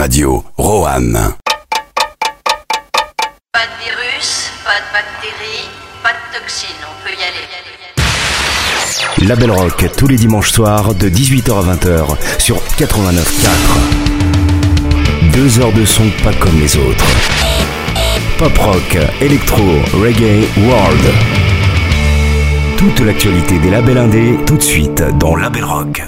Radio, Rohan. Pas de virus, pas de bactéries, pas de toxines, on peut y aller. La Belle Rock, tous les dimanches soirs de 18h à 20h sur 89.4. Deux heures de son pas comme les autres. Pop rock, électro, reggae, world. Toute l'actualité des labels indés, tout de suite dans La Belle Rock.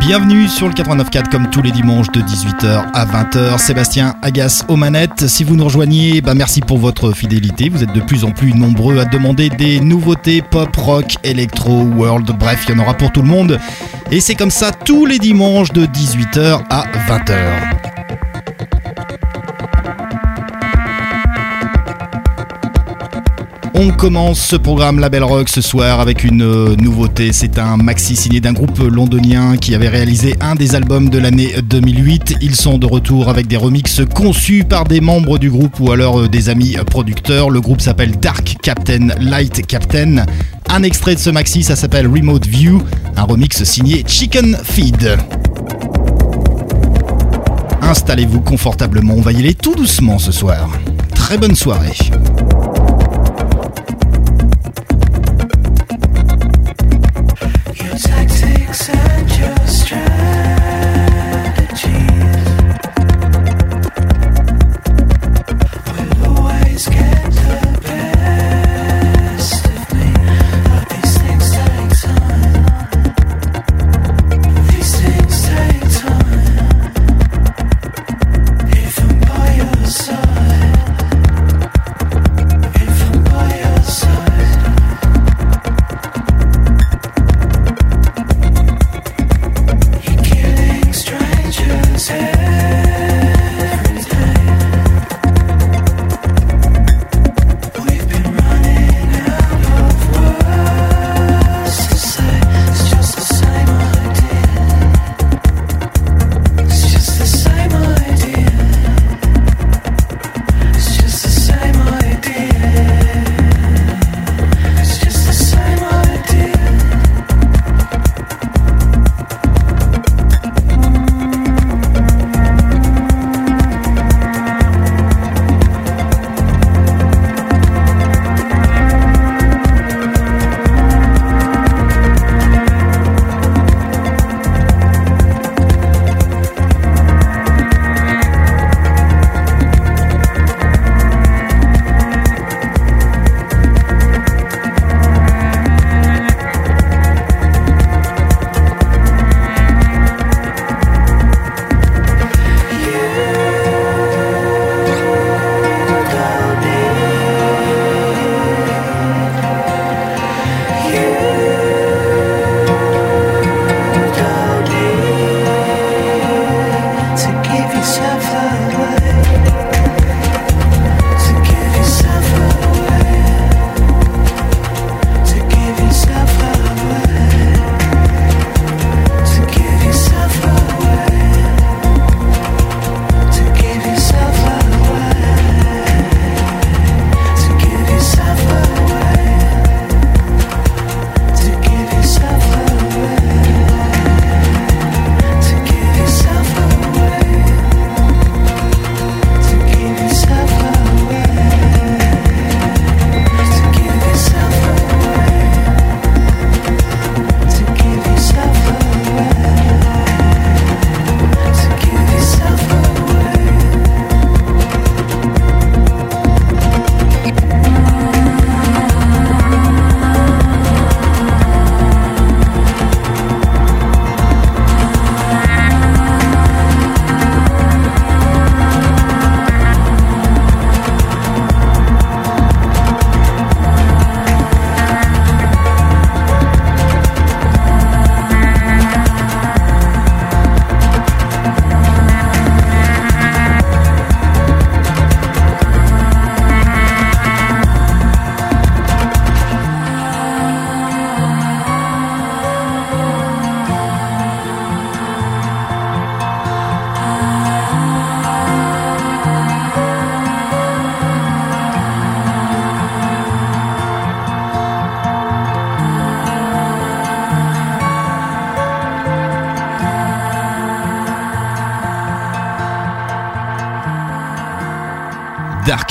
Bienvenue sur le 89.4 comme tous les dimanches de 18h à 20h. Sébastien Agas aux manettes. Si vous nous rejoignez, bah merci pour votre fidélité. Vous êtes de plus en plus nombreux à demander des nouveautés pop, rock, électro, world. Bref, il y en aura pour tout le monde. Et c'est comme ça tous les dimanches de 18h à 20h. On commence ce programme Label Rock ce soir avec une euh, nouveauté. C'est un maxi signé d'un groupe londonien qui avait réalisé un des albums de l'année 2008. Ils sont de retour avec des remixes conçus par des membres du groupe ou alors euh, des amis producteurs. Le groupe s'appelle Dark Captain Light Captain. Un extrait de ce maxi, ça s'appelle Remote View, un remix signé Chicken Feed. Installez-vous confortablement, on va y aller tout doucement ce soir. Très bonne soirée.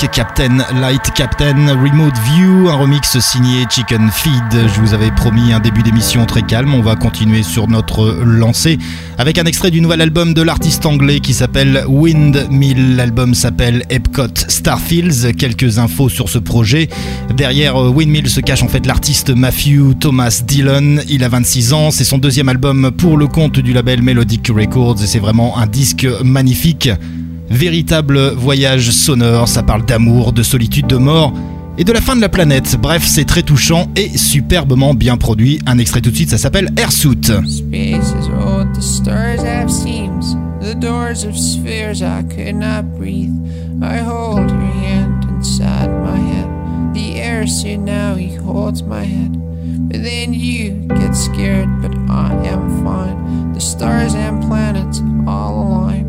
Captain, Light Captain, Remote View, un remix signé Chicken Feed. Je vous avais promis un début d'émission très calme. On va continuer sur notre lancée avec un extrait du nouvel album de l'artiste anglais qui s'appelle Windmill. L'album s'appelle Epcot Starfields. Quelques infos sur ce projet. Derrière euh, Windmill se cache en fait l'artiste Matthew Thomas Dillon. Il a 26 ans. C'est son deuxième album pour le compte du label Melodic Records et c'est vraiment un disque magnifique. Véritable voyage sonore, ça parle d'amour, de solitude, de mort et de la fin de la planète. Bref, c'est très touchant et superbement bien produit. Un extrait tout de suite, ça s'appelle Airsuit. Spaces old, the stars have seams, the doors of spheres I could not breathe. I hold your hand inside my head. The airsuit now he holds my head. But then you get scared, but I am fine. The stars and planets all align.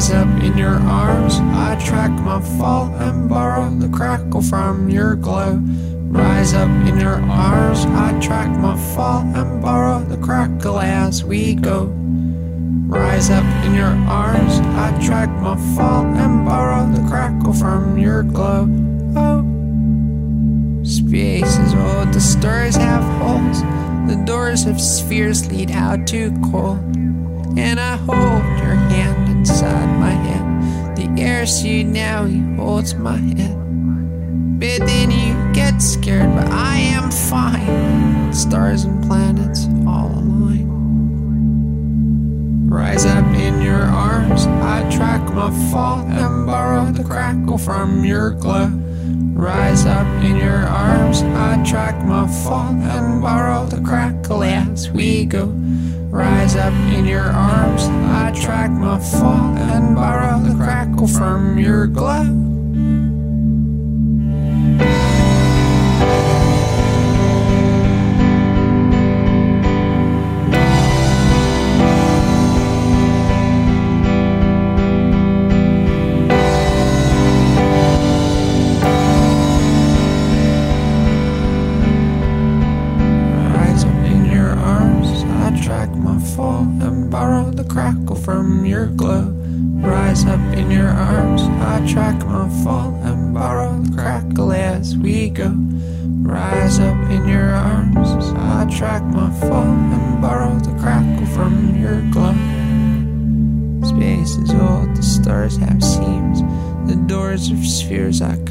Rise up in your arms, I track my fall and borrow the crackle from your glow. Rise up in your arms, I track my fall and borrow the crackle as we go. Rise up in your arms, I track my fall and borrow the crackle from your glow. Oh, space is old, the stars have holes, the doors of spheres lead out to cold. And I hold your hand inside air suit now he holds my head. But then you get scared, but I am fine. Stars and planets all align. Rise up in your arms, I track my fall and borrow the crackle from your glow. Rise up in your arms, I track my fall and borrow the crackle as we go. Rise up in your arms, I track my fall and borrow the crackle from your glow. Doors of spheres I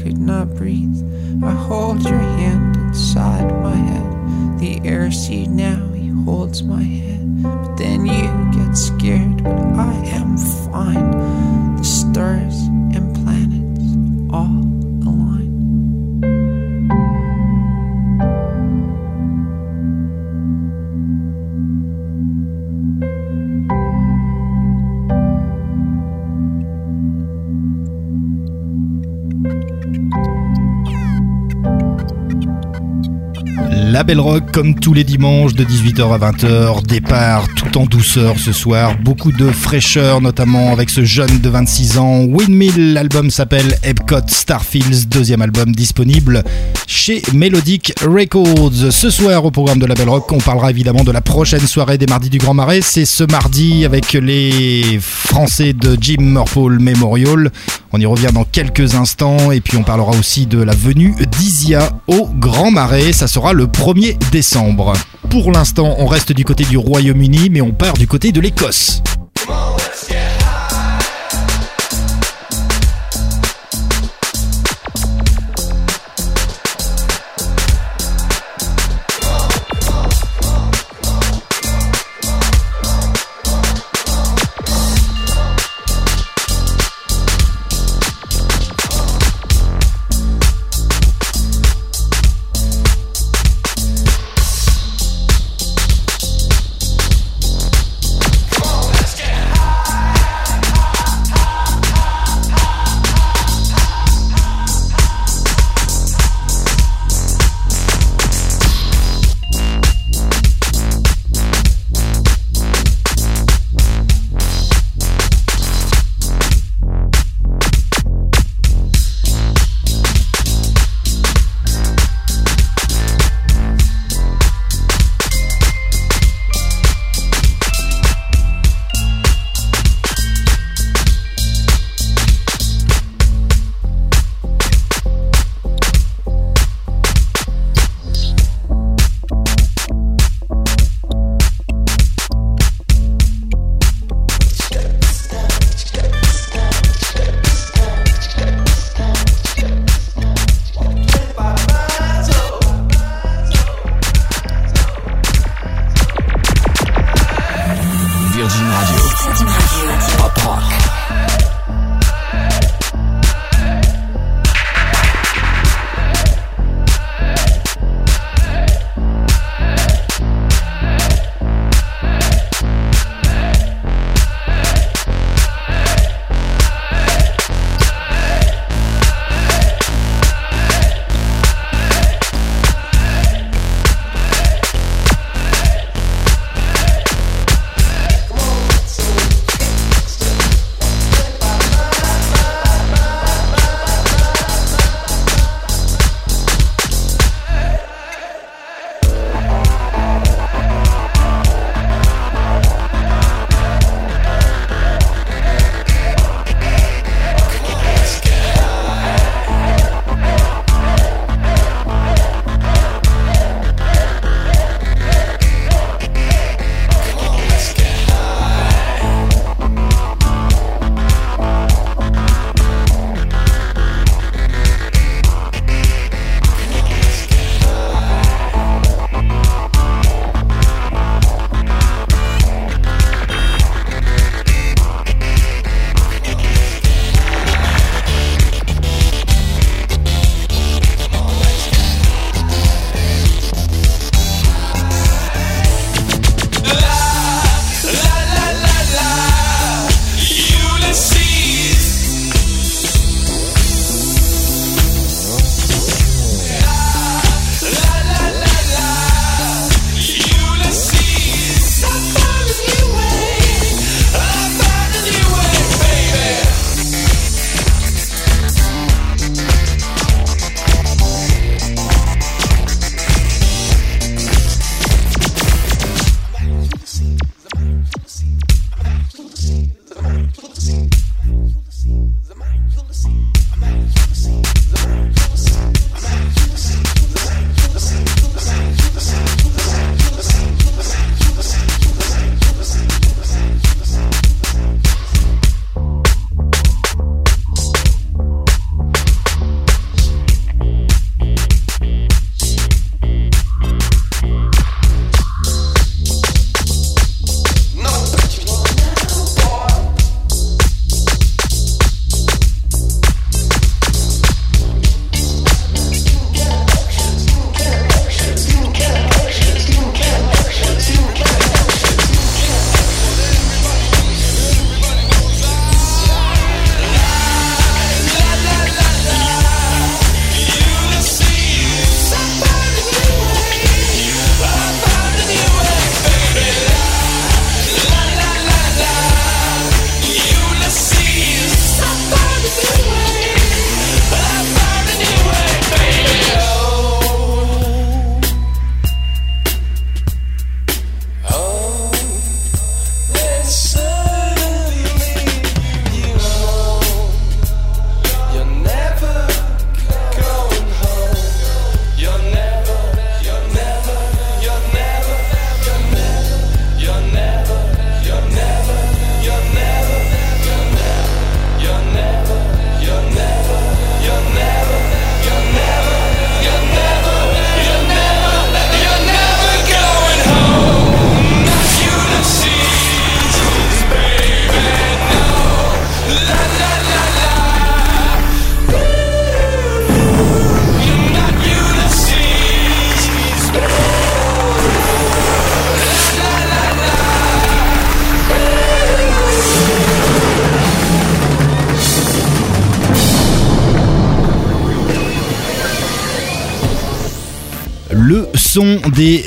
La Belle Rock, comme tous les dimanches de 18h à 20h, départ tout en douceur ce soir. Beaucoup de fraîcheur, notamment avec ce jeune de 26 ans. Windmill, l'album s'appelle Epcot Starfields, deuxième album disponible chez Melodic Records. Ce soir, au programme de La Belle Rock, on parlera évidemment de la prochaine soirée des Mardis du Grand Marais. C'est ce mardi avec les Français de Jim Murpole Memorial. On y revient dans quelques instants et puis on parlera aussi de la venue d'Isia au Grand Marais. Ça sera le 1er décembre. Pour l'instant, on reste du côté du Royaume-Uni, mais on part du côté de l'Écosse.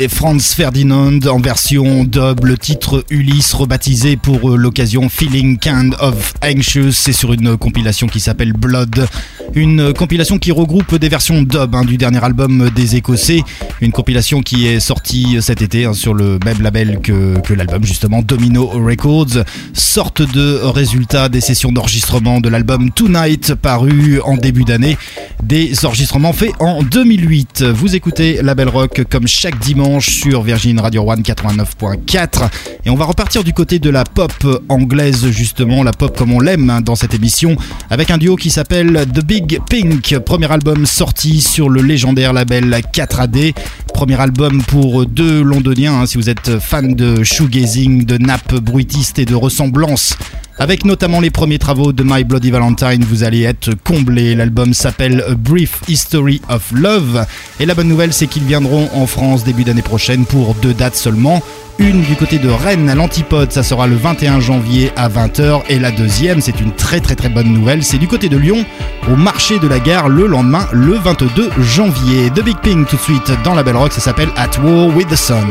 Franz Ferdinand en version dub, le titre Ulysse rebaptisé pour euh, l'occasion Feeling Kind of Anxious, c'est sur une compilation qui s'appelle Blood, une compilation qui regroupe des versions dub hein, du dernier album des Écossais, une compilation qui est sortie cet été hein, sur le même label que, que l'album justement Domino Records, sorte de résultat des sessions d'enregistrement de l'album Tonight paru en début d'année, des enregistrements faits en 2008. Vous écoutez Label Rock comme chaque dimanche sur Virgin Radio One 89.4. Et on va repartir du côté de la pop anglaise, justement, la pop comme on l'aime hein, dans cette émission, avec un duo qui s'appelle The Big Pink. Premier album sorti sur le légendaire label 4AD. Premier album pour deux londoniens, hein, si vous êtes fan de shoegazing, de nappes bruitistes et de ressemblances avec notamment les premiers travaux de My Bloody Valentine, vous allez être comblé. L'album s'appelle A Brief History of Love. Et la bonne nouvelle, c'est qu'ils viendront en France début d'année prochaine pour deux dates seulement. Une du côté de Rennes à l'Antipode, ça sera le 21 janvier à 20h. Et la deuxième, c'est une très très très bonne nouvelle, c'est du côté de Lyon, au marché de la gare le lendemain, le 22 janvier. The Big Ping tout de suite dans la Belle Rock, ça s'appelle At War with the Sun.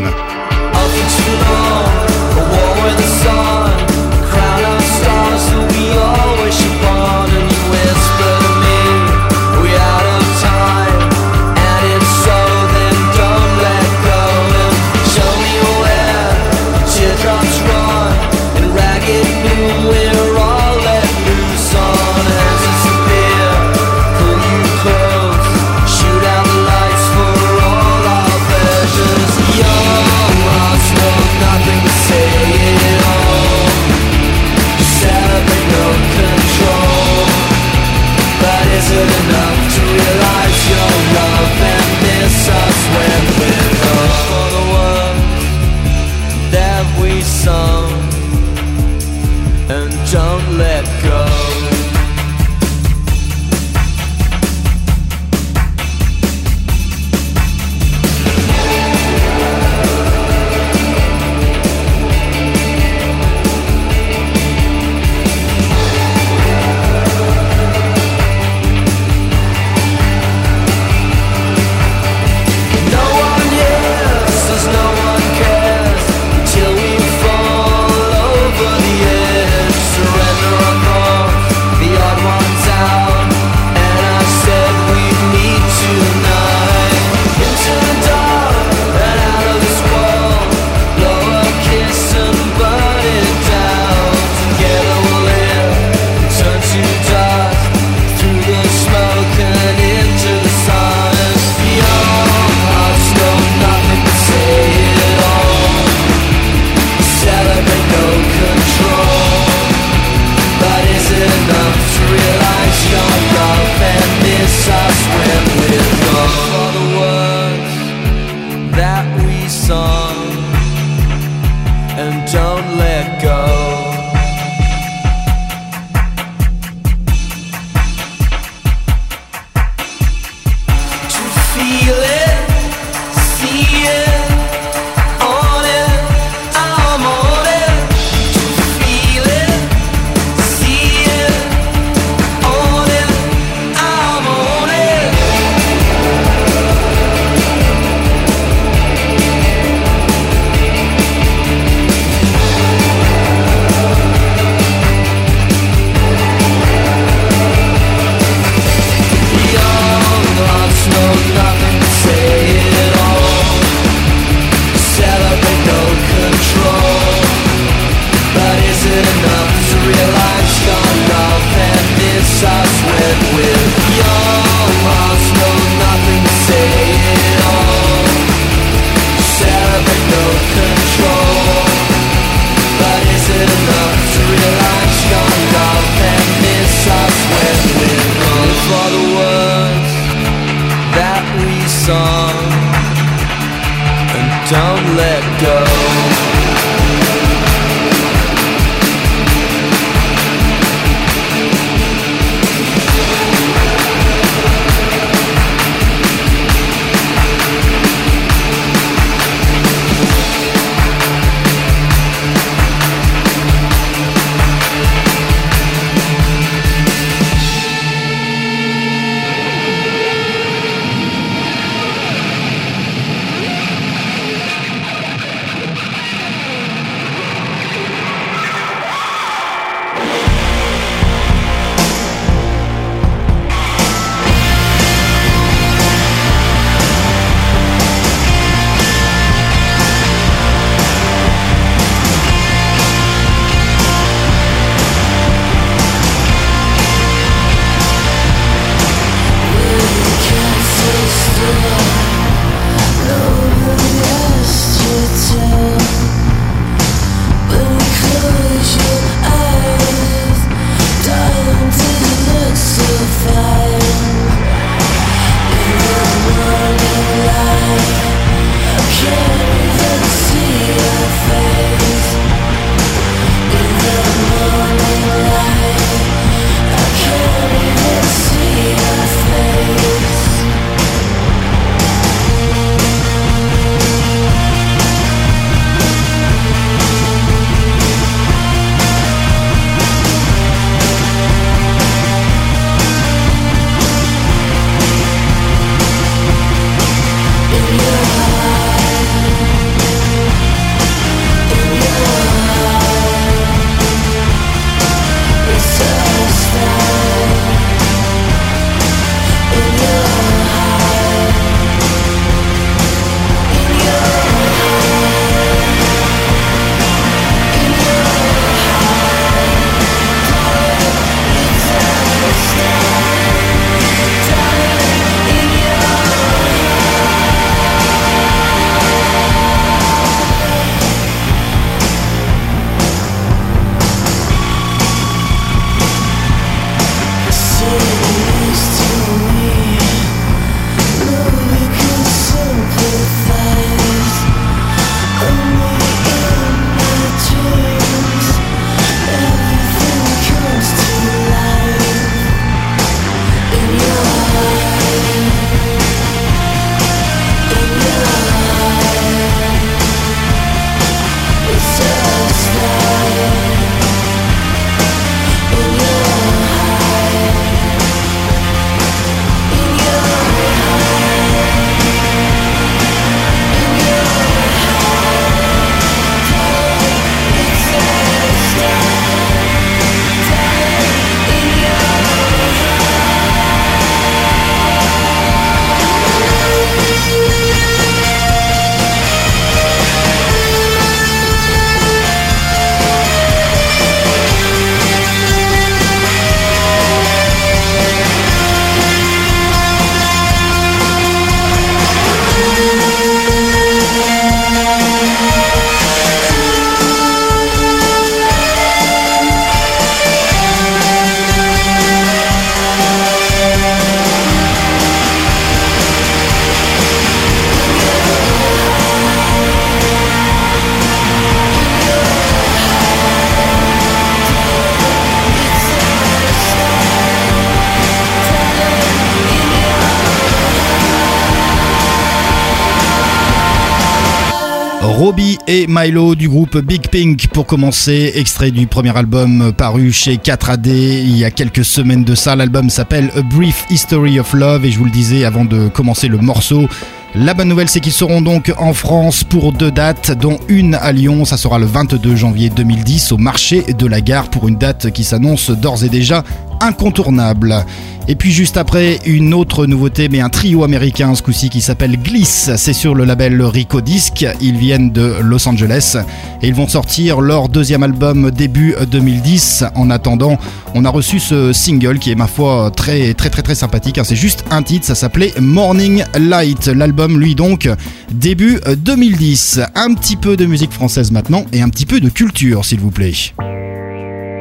Et Milo du groupe Big Pink pour commencer, extrait du premier album paru chez 4AD il y a quelques semaines de ça. L'album s'appelle A Brief History of Love et je vous le disais avant de commencer le morceau, la bonne nouvelle, c'est qu'ils seront donc en France pour deux dates, dont une à Lyon. Ça sera le 22 janvier 2010 au marché de la gare pour une date qui s'annonce d'ores et déjà incontournable. Et puis juste après, une autre nouveauté, mais un trio américain ce coup-ci qui s'appelle Gliss. C'est sur le label Rico Disc. Ils viennent de Los Angeles et ils vont sortir leur deuxième album début 2010. En attendant, on a reçu ce single qui est ma foi très très très très sympathique. Hein. C'est juste un titre, ça s'appelait Morning Light. L'album, lui donc, début 2010. Un petit peu de musique française maintenant et un petit peu de culture, s'il vous plaît.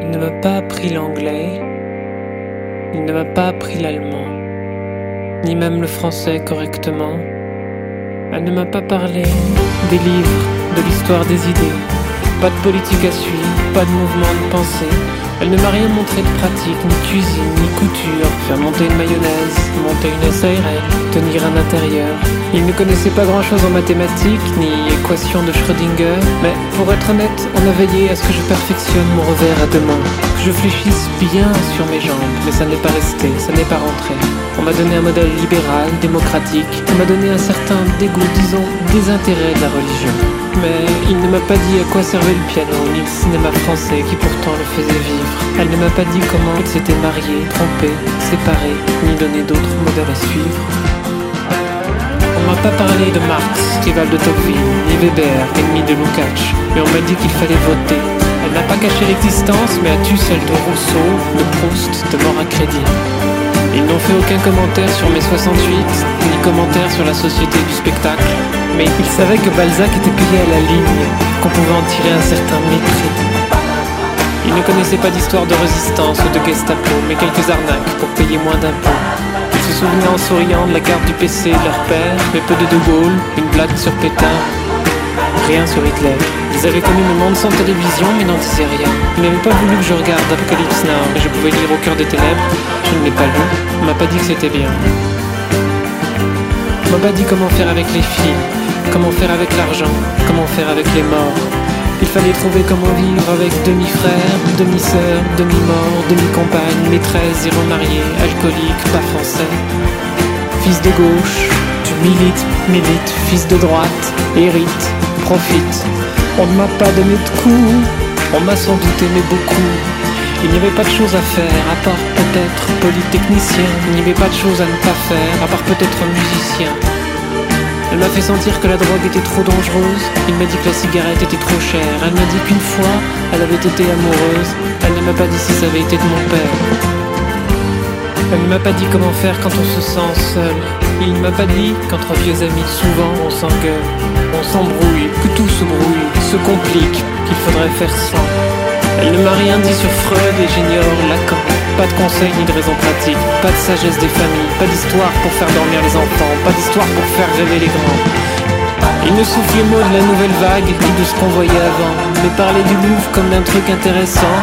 Il ne m'a pas appris l'anglais il ne m'a pas appris l'allemand, ni même le français correctement. Elle ne m'a pas parlé des livres, de l'histoire des idées. Pas de politique à suivre, pas de mouvement de pensée. Elle ne m'a rien montré de pratique, ni cuisine, ni couture, faire monter une mayonnaise, monter une SARL, tenir un intérieur. Il ne connaissait pas grand chose en mathématiques, ni équations de Schrödinger, mais pour être honnête, on a veillé à ce que je perfectionne mon revers à deux mains, je fléchisse bien sur mes jambes, mais ça n'est pas resté, ça n'est pas rentré. On m'a donné un modèle libéral, démocratique, on m'a donné un certain dégoût, disons, désintérêt de la religion. Mais il ne m'a pas dit à quoi servait le piano, ni le cinéma français qui pourtant le faisait vivre. Elle ne m'a pas dit comment il s'était marié, trompé, séparé, ni donné d'autres modèles à suivre. On m'a pas parlé de Marx, rival de Tocqueville, ni Weber, ennemi de Lukács, mais on m'a dit qu'il fallait voter. Elle n'a pas caché l'existence, mais a tu celle de Rousseau, de Proust, de mort à crédit. Ils n'ont fait aucun commentaire sur mes 68, ni commentaire sur la société du spectacle, mais ils savaient que Balzac était payé à la ligne, qu'on pouvait en tirer un certain mépris. Ils ne connaissaient pas d'histoire de résistance ou de Gestapo, mais quelques arnaques pour payer moins d'impôts. Ils se souvenaient en souriant de la carte du PC de leur père, mais peu de De Gaulle, une blague sur Pétain, rien sur Hitler. Ils avaient connu le monde sans télévision mais n'en disaient rien. Ils n'avaient pas voulu que je regarde Apocalypse Now, mais je pouvais lire au cœur des ténèbres. Je ne l'ai pas lu. On m'a pas dit que c'était bien. On m'a pas dit comment faire avec les filles, comment faire avec l'argent, comment faire avec les morts. Il fallait trouver comment vivre avec demi-frère, demi-sœur, demi-mort, demi-compagne, maîtresse, zéro marié, alcoolique, pas français. Fils de gauche, tu milites, milite, fils de droite, hérite, profite, on ne m'a pas donné de coups, on m'a sans doute aimé beaucoup. Il n'y avait pas de choses à faire, à part peut-être polytechnicien. Il n'y avait pas de choses à ne pas faire, à part peut-être musicien. Elle m'a fait sentir que la drogue était trop dangereuse. Il m'a dit que la cigarette était trop chère. Elle m'a dit qu'une fois, elle avait été amoureuse. Elle ne m'a pas dit si ça avait été de mon père. Elle ne m'a pas dit comment faire quand on se sent seul. Il ne m'a pas dit qu'entre vieux amis, souvent on s'engueule, on s'embrouille, que tout se brouille, se complique, qu'il faudrait faire sans. Elle ne m'a rien dit sur Freud et j'ignore Lacan. Pas de conseils ni de raisons pratiques, pas de sagesse des familles, pas d'histoire pour faire dormir les enfants, pas d'histoire pour faire rêver les grands. Il ne soufflait mot de la nouvelle vague ni de ce qu'on voyait avant, mais parlait du Louvre comme d'un truc intéressant.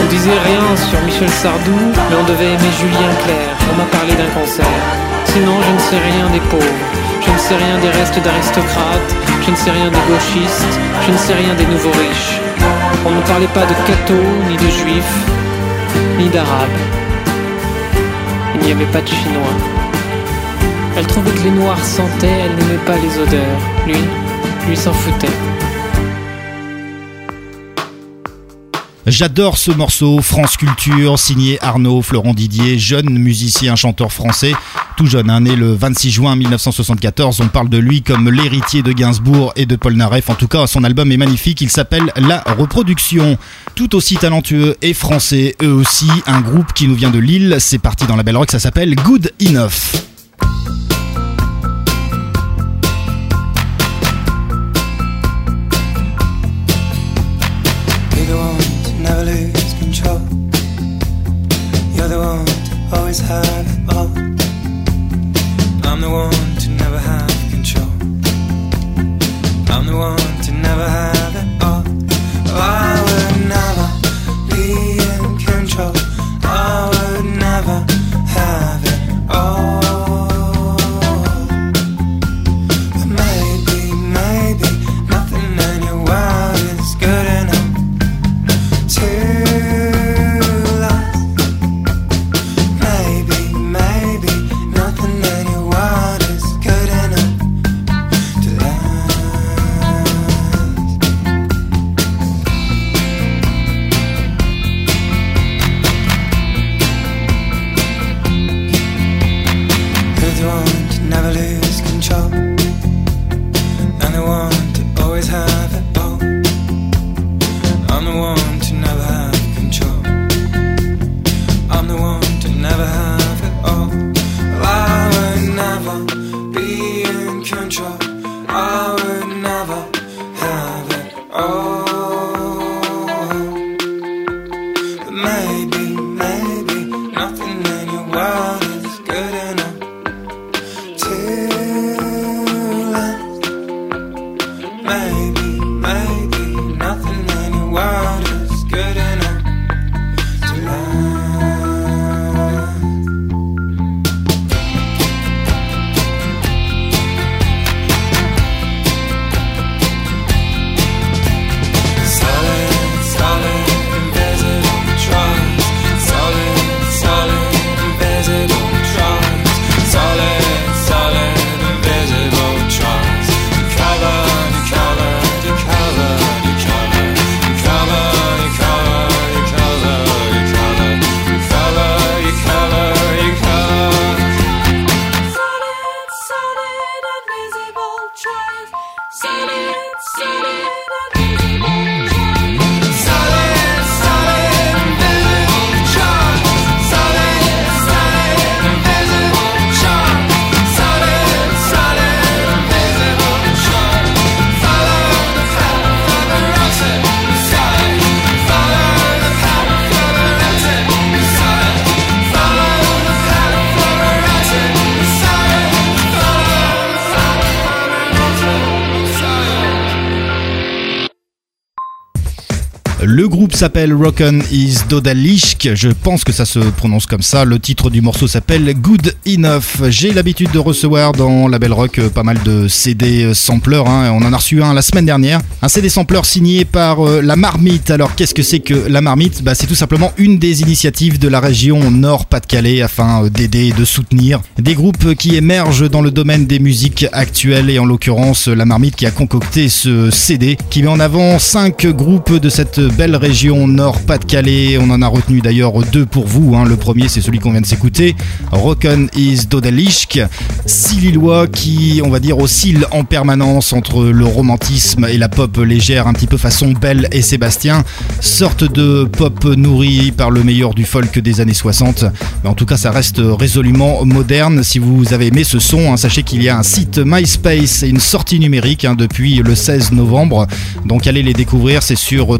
On disait rien sur Michel Sardou, mais on devait aimer Julien Clerc. On m'a parlé d'un concert. Sinon, je ne sais rien des pauvres. Je ne sais rien des restes d'aristocrates. Je ne sais rien des gauchistes. Je ne sais rien des nouveaux riches. On ne parlait pas de cathos, ni de juifs, ni d'arabes. Il n'y avait pas de chinois. Elle trouvait que les noirs sentaient, elle n'aimait pas les odeurs. Lui, lui s'en foutait. J'adore ce morceau, France Culture, signé Arnaud Florent Didier, jeune musicien, chanteur français, tout jeune, hein, né le 26 juin 1974. On parle de lui comme l'héritier de Gainsbourg et de Polnareff. En tout cas, son album est magnifique. Il s'appelle La Reproduction. Tout aussi talentueux et français, eux aussi, un groupe qui nous vient de Lille. C'est parti dans la belle rock, ça s'appelle Good Enough. I'm the one to never have control. I'm the one to never have it all. Oh, I Le groupe s'appelle Rock'n is Dodalishk, je pense que ça se prononce comme ça. Le titre du morceau s'appelle Good Enough. J'ai l'habitude de recevoir dans la Belle Rock pas mal de CD sampleurs. Hein. On en a reçu un la semaine dernière. Un CD sampleur signé par euh, La Marmite. Alors qu'est-ce que c'est que La Marmite? Bah, C'est tout simplement une des initiatives de la région Nord-Pas-de-Calais afin euh, d'aider et de soutenir des groupes qui émergent dans le domaine des musiques actuelles et en l'occurrence La Marmite qui a concocté ce CD qui met en avant cinq groupes de cette belle région Nord-Pas-de-Calais. On en a retenu d'ailleurs deux pour vous. Hein. Le premier, c'est celui qu'on vient de s'écouter, Rocken is Dodalishk. Six qui, on va dire, oscillent en permanence entre le romantisme et la pop légère, un petit peu façon Belle et Sébastien. Sorte de pop nourrie par le meilleur du folk des années 60. Mais en tout cas, ça reste résolument moderne. Si vous avez aimé ce son, hein, sachez qu'il y a un site MySpace et une sortie numérique hein, depuis le 16 novembre. Donc allez les découvrir, c'est sur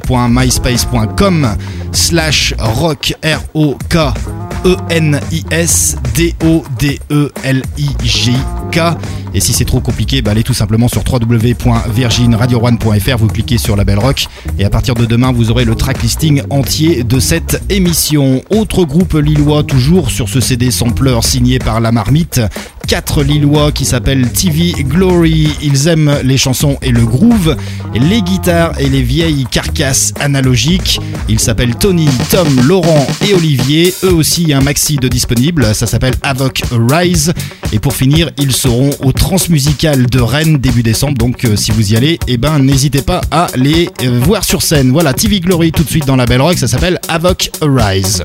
www.myspace.com slash rock R-O-K E-N-I-S-D-O-D-E-L-I-J-K. Et si c'est trop compliqué, bah allez tout simplement sur www.virginradio1.fr, vous cliquez sur la belle rock et à partir de demain, vous aurez le track listing entier de cette émission. Autre groupe lillois, toujours sur ce CD sampler signé par La Marmite, quatre Lillois qui s'appellent TV Glory. Ils aiment les chansons et le groove, les guitares et les vieilles carcasses analogiques. Ils s'appellent Tony, Tom, Laurent et Olivier. Eux aussi, un maxi de disponible. Ça s'appelle Avoc Rise. Et pour finir, ils seront au Transmusical de Rennes début décembre. Donc, euh, si vous y allez, eh ben, n'hésitez pas à les euh, voir sur scène. Voilà, TV Glory tout de suite dans la Belle Rock. Ça s'appelle Avoc Rise.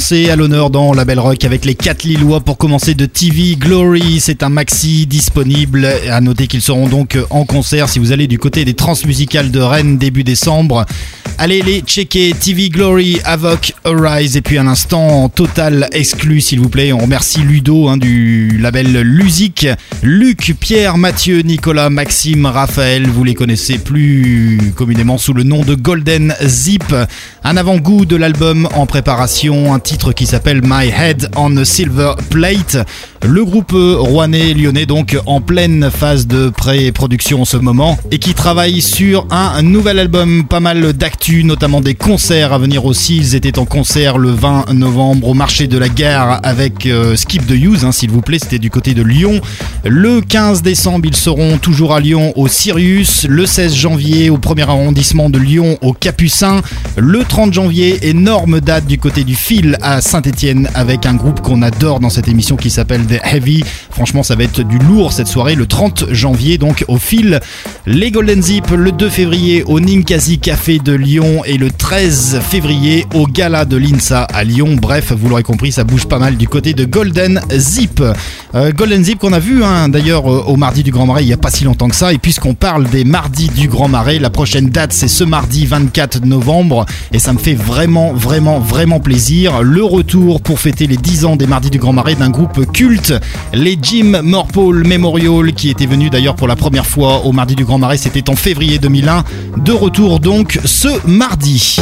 À l'honneur dans la Belle Rock avec les 4 Lillois pour commencer de TV Glory. C'est un maxi disponible. À noter qu'ils seront donc en concert si vous allez du côté des transmusicales de Rennes début décembre. Allez les checker. TV Glory, Avoc, Arise. Et puis un instant total exclu, s'il vous plaît. On remercie Ludo hein, du label Lusique. Luc, Pierre, Mathieu, Nicolas, Maxime, Raphaël. Vous les connaissez plus communément sous le nom de Golden Zip. Un avant-goût de l'album en préparation. Un titre qui s'appelle My Head on Silver Plate. Le groupe rouennais lyonnais donc en pleine phase de pré-production en ce moment et qui travaille sur un nouvel album, pas mal d'actu, notamment des concerts à venir aussi. Ils étaient en concert le 20 novembre au marché de la gare avec euh, Skip the Use, hein, s'il vous plaît, c'était du côté de Lyon. Le 15 décembre, ils seront toujours à Lyon au Sirius. Le 16 janvier, au premier arrondissement de Lyon au Capucin. Le 30 janvier, énorme date du côté du fil à Saint-Etienne avec un groupe qu'on adore dans cette émission qui s'appelle The Heavy. Franchement, ça va être du lourd cette soirée, le 30 janvier, donc au fil. Les Golden Zip le 2 février au Ninkasi Café de Lyon et le 13 février au Gala de l'INSA à Lyon. Bref, vous l'aurez compris, ça bouge pas mal du côté de Golden Zip. Euh, Golden Zip qu'on a vu hein, d'ailleurs euh, au mardi du Grand Marais il n'y a pas si longtemps que ça. Et puisqu'on parle des mardis du Grand Marais, la prochaine date c'est ce mardi 24 novembre ça me fait vraiment, vraiment, vraiment plaisir. Le retour pour fêter les 10 ans des mardis du Grand Marais d'un groupe culte, les Jim Morpole Memorial, qui était venu d'ailleurs pour la première fois au mardi du Grand Marais, c'était en février 2001. De retour donc ce mardi.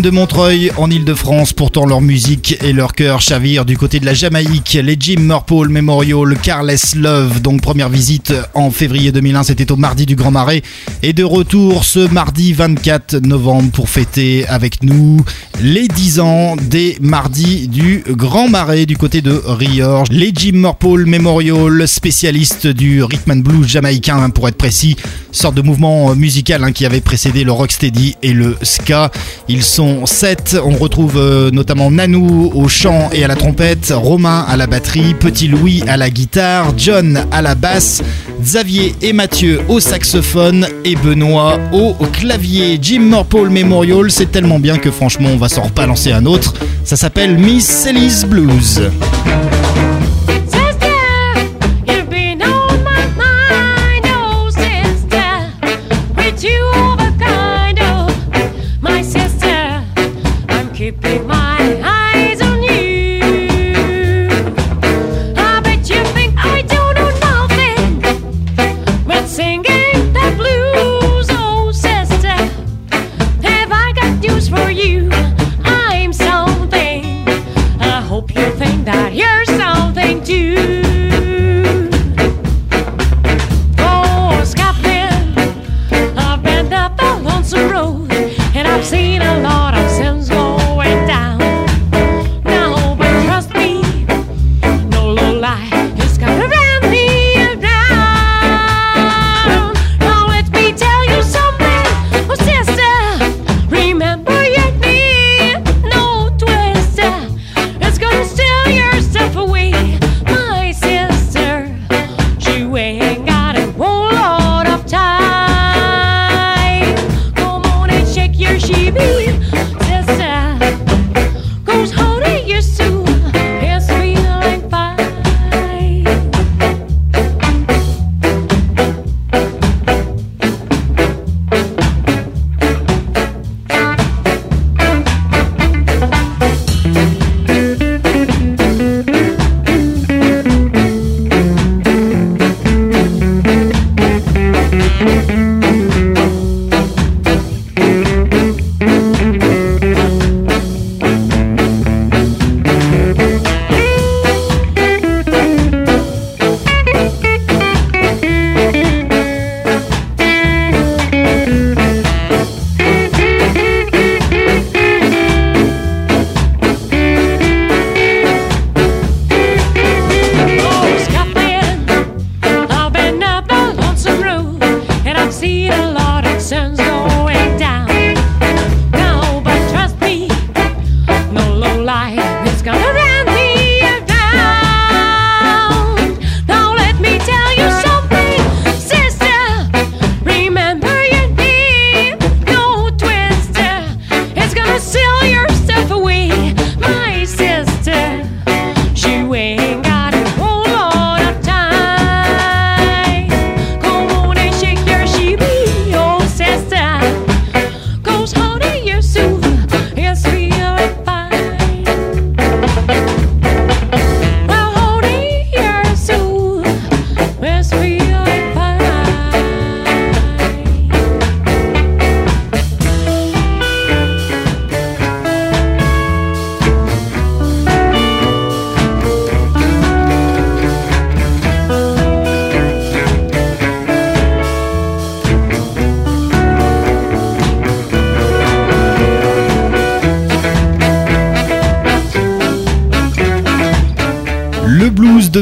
De Montreuil, en Ile-de-France. Pourtant, leur musique et leur cœur chavirent du côté de la Jamaïque. Les Jim Morpole Memorial Carless Love. Donc, première visite en février 2001. C'était au mardi du Grand Marais. Et de retour ce mardi 24 novembre pour fêter avec nous les 10 ans des mardis du Grand Marais du côté de Riorge. Les Jim Morpole Memorial, spécialistes du rhythm and blues jamaïcain, hein, pour être précis. Sorte de mouvement musical hein, qui avait précédé le rocksteady et le ska. Ils sont son set. On retrouve euh, notamment Nanou au chant et à la trompette, Romain à la batterie, Petit Louis à la guitare, John à la basse, Xavier et Mathieu au saxophone et Benoît au clavier. Jim Morpole Memorial, c'est tellement bien que franchement on va s'en rebalancer un autre. Ça s'appelle Miss Sally's Blues.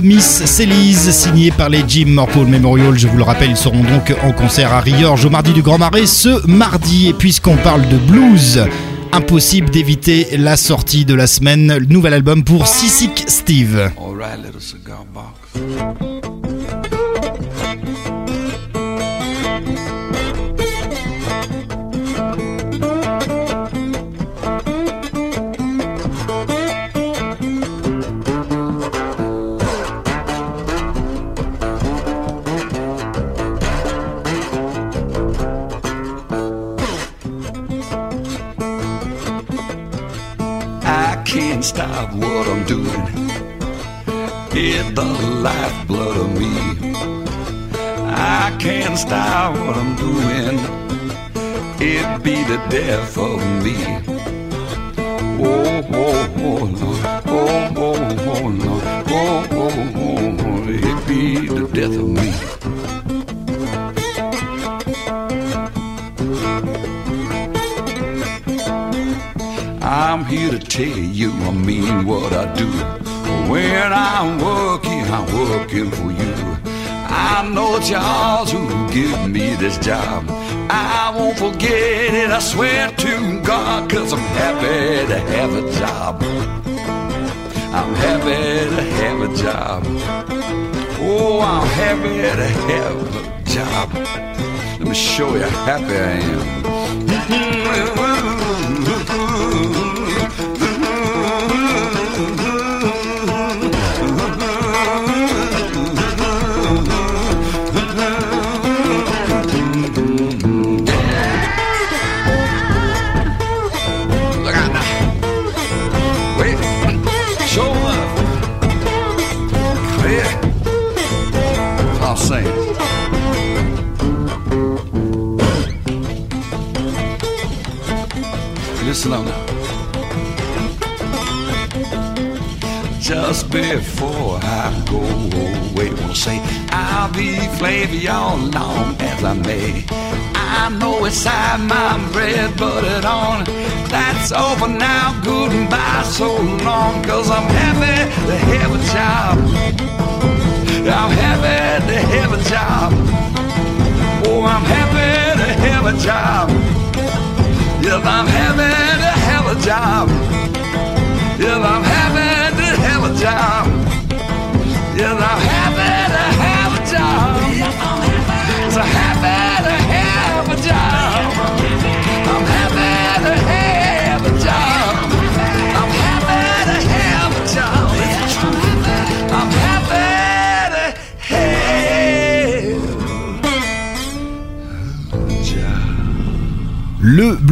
Miss Célise, signé par les Jim Morpole Memorial. Je vous le rappelle, ils seront donc en concert à Riorge au mardi du Grand Marais ce mardi. Et puisqu'on parle de blues, impossible d'éviter la sortie de la semaine, le nouvel album pour Sissik Steve. Stop what I'm doing. it'd be the death of me. Oh, oh, oh, Lord. Oh, oh, oh, Lord. Oh, oh, oh, oh. It be the death of me. I'm here to tell you I mean what I do. When I'm working, I'm working for you. I know it's y'all who give me this job. I won't forget it, I swear to God, cause I'm happy to have a job. I'm happy to have a job. Oh, I'm happy to have a job. Let me show you how happy I am. Now. Just before I go away, we'll say I'll be all long as I may. I know it's inside my bread, but it on. That's over now. Goodbye, so long, cause I'm happy to have a job. I'm happy to have a job. Oh, I'm happy to have a job. Yes, I'm happy to have a job. Yes, I'm happy to have a job. Yes, I'm happy to have a job. Yes, I'm happy to have a job.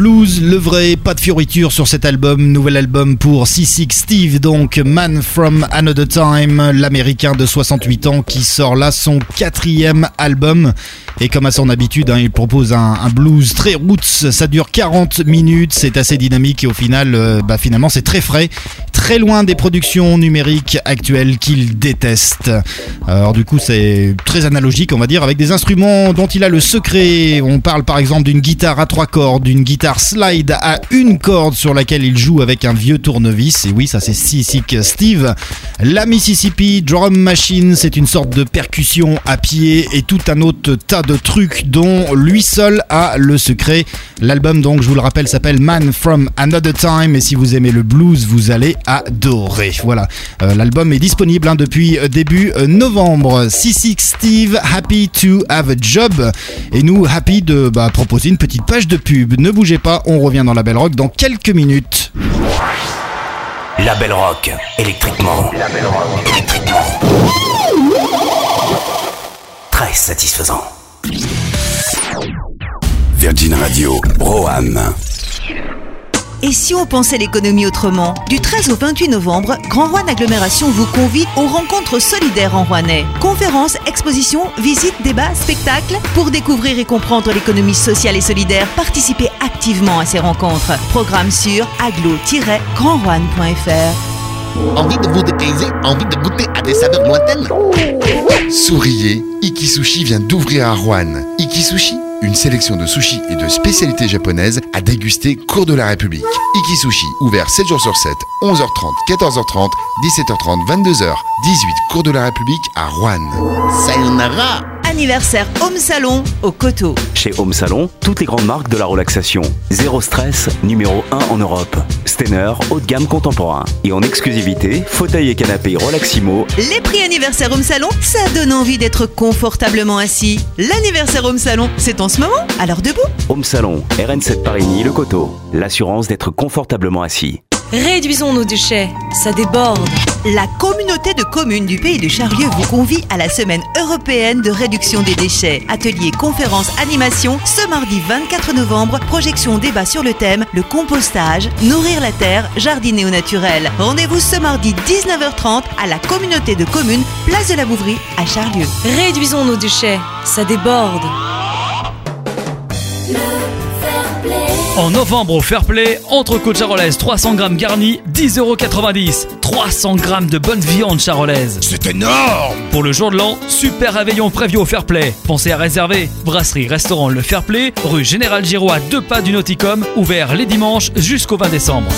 Le vrai, pas de fioriture sur cet album, nouvel album pour C6 Steve, donc Man from Another Time, l'américain de 68 ans qui sort là son quatrième album. Et comme à son habitude, hein, il propose un, un blues très roots, ça dure 40 minutes, c'est assez dynamique et au final, euh, bah, finalement c'est très frais, très loin des productions numériques actuelles qu'il déteste. Alors du coup c'est très analogique on va dire, avec des instruments dont il a le secret. On parle par exemple d'une guitare à trois cordes, d'une guitare slide à une corde sur laquelle il joue avec un vieux tournevis. Et oui, ça c'est Sick Steve. La Mississippi Drum Machine, c'est une sorte de percussion à pied et tout un autre tas de trucs dont lui seul a le secret. L'album donc, je vous le rappelle, s'appelle Man from Another Time et si vous aimez le blues, vous allez adorer. Voilà, Euh, l'album est disponible hein, depuis euh, début euh, novembre. Sick Steve, happy to have a job et nous happy de bah, proposer une petite page de pub. Ne bougez pas, on revient dans la Belle Rock dans quelques minutes. La Belle Rock, électriquement. Électriquement. Très satisfaisant. Virgin Radio, Broham. Et si on pensait l'économie autrement? Du 13 au 28 novembre, Grand Rouen Agglomération vous convie aux rencontres solidaires en Rouennais. Conférences, expositions, visites, débats, spectacles. Pour découvrir et comprendre l'économie sociale et solidaire, participez activement à ces rencontres. Programme sur aglo-grandrouen.fr. Envie de vous dépayser? Envie de goûter à des saveurs lointaines? Souriez, Iki Sushi vient d'ouvrir à Rouen. Iki Sushi une sélection de sushis et de spécialités japonaises à déguster cours de la République. Iki Sushi, ouvert 7 jours sur 7, 11h30, 14h30, 17h30, 22h, 18 cours de la République à Rouen. Sayonara Anniversaire Home Salon au Coteau. Chez Home Salon, toutes les grandes marques de la relaxation. Zéro stress, numéro 1 en Europe. Stenner, haut de gamme contemporain. Et en exclusivité, fauteuil et canapé Relaximo. Les prix anniversaire Home Salon, ça donne envie d'être confortablement assis. L'anniversaire Home Salon, c'est en ce moment, alors debout. Home Salon, RN7 Parigny, Le Coteau. L'assurance d'être confortablement assis. Réduisons nos déchets, ça déborde. La communauté de communes du pays de Charlieu vous convie à la semaine européenne de réduction des déchets. Atelier, conférence, animation, ce mardi 24 novembre, projection débat sur le thème le compostage, nourrir la terre, jardiner au naturel. Rendez-vous ce mardi 19h30 à la communauté de communes, place de la Bouvrie à Charlieu. Réduisons nos déchets, ça déborde. En novembre au Fairplay, entrecôte charolaise 300 grammes garni, 10,90€. 300 grammes de bonne viande charolaise. C'est énorme Pour le jour de l'an, super réveillon prévu au Fairplay. Pensez à réserver. Brasserie Restaurant Le Fairplay, rue Général Giraud à deux pas du Nauticum, ouvert les dimanches jusqu'au 20 décembre.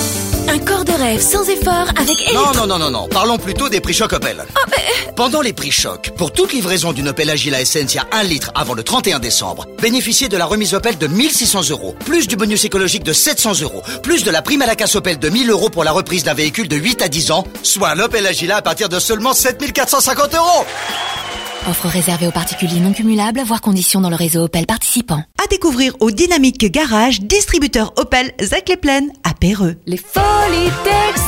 Un corps de rêve sans effort avec Non, non, non, non, non. Parlons plutôt des prix choc Opel. Oh, Pendant les prix choc, pour toute livraison d'une Opel Agila Essentia 1 litre avant le 31 décembre, bénéficiez de la remise Opel de 1600 euros, plus du bonus écologique de 700 euros, plus de la prime à la casse Opel de 1000 euros pour la reprise d'un véhicule de 8 à 10 ans, soit un Opel Agila à partir de seulement 7450 euros. Offre réservée aux particuliers non cumulables, voire conditions dans le réseau Opel participant. À découvrir au Dynamique Garage, distributeur Opel Zac-les-Plaines à Péreux. Les folies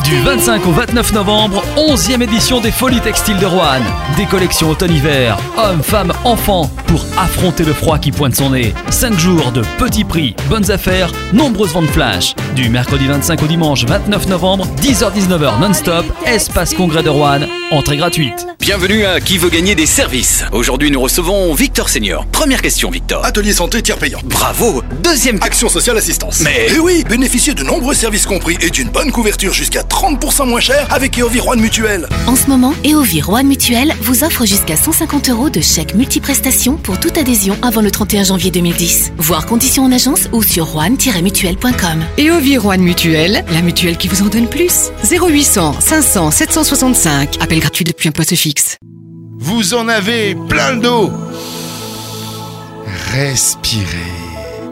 Du 25 au 29 novembre, 11e édition des Folies Textiles de Roanne. Des collections automne-hiver, hommes, femmes, enfants, pour affronter le froid qui pointe son nez. 5 jours de petits prix, bonnes affaires, nombreuses ventes flash. Du mercredi 25 au dimanche 29 novembre, 10h-19h non-stop, espace congrès de Roanne, entrée gratuite. Bienvenue à Qui veut gagner des services. Aujourd'hui, nous recevons Victor Senior. Première question, Victor. Atelier santé tiers payant. Bravo. Deuxième Action sociale assistance. Mais- Eh oui, bénéficiez de nombreux services compris et d'une bonne couverture jusqu'à 30% moins cher avec Eovi Rouen Mutuelle. En ce moment, EOVI Roanne Mutuel vous offre jusqu'à 150 euros de chèque multiprestation pour toute adhésion avant le 31 janvier 2010. Voir conditions en agence ou sur roanne-mutuel.com. Et au Rouen Mutuelle, la mutuelle qui vous en donne plus. 0800 500 765. Appel gratuit depuis un poste fixe. Vous en avez plein le dos Respirez.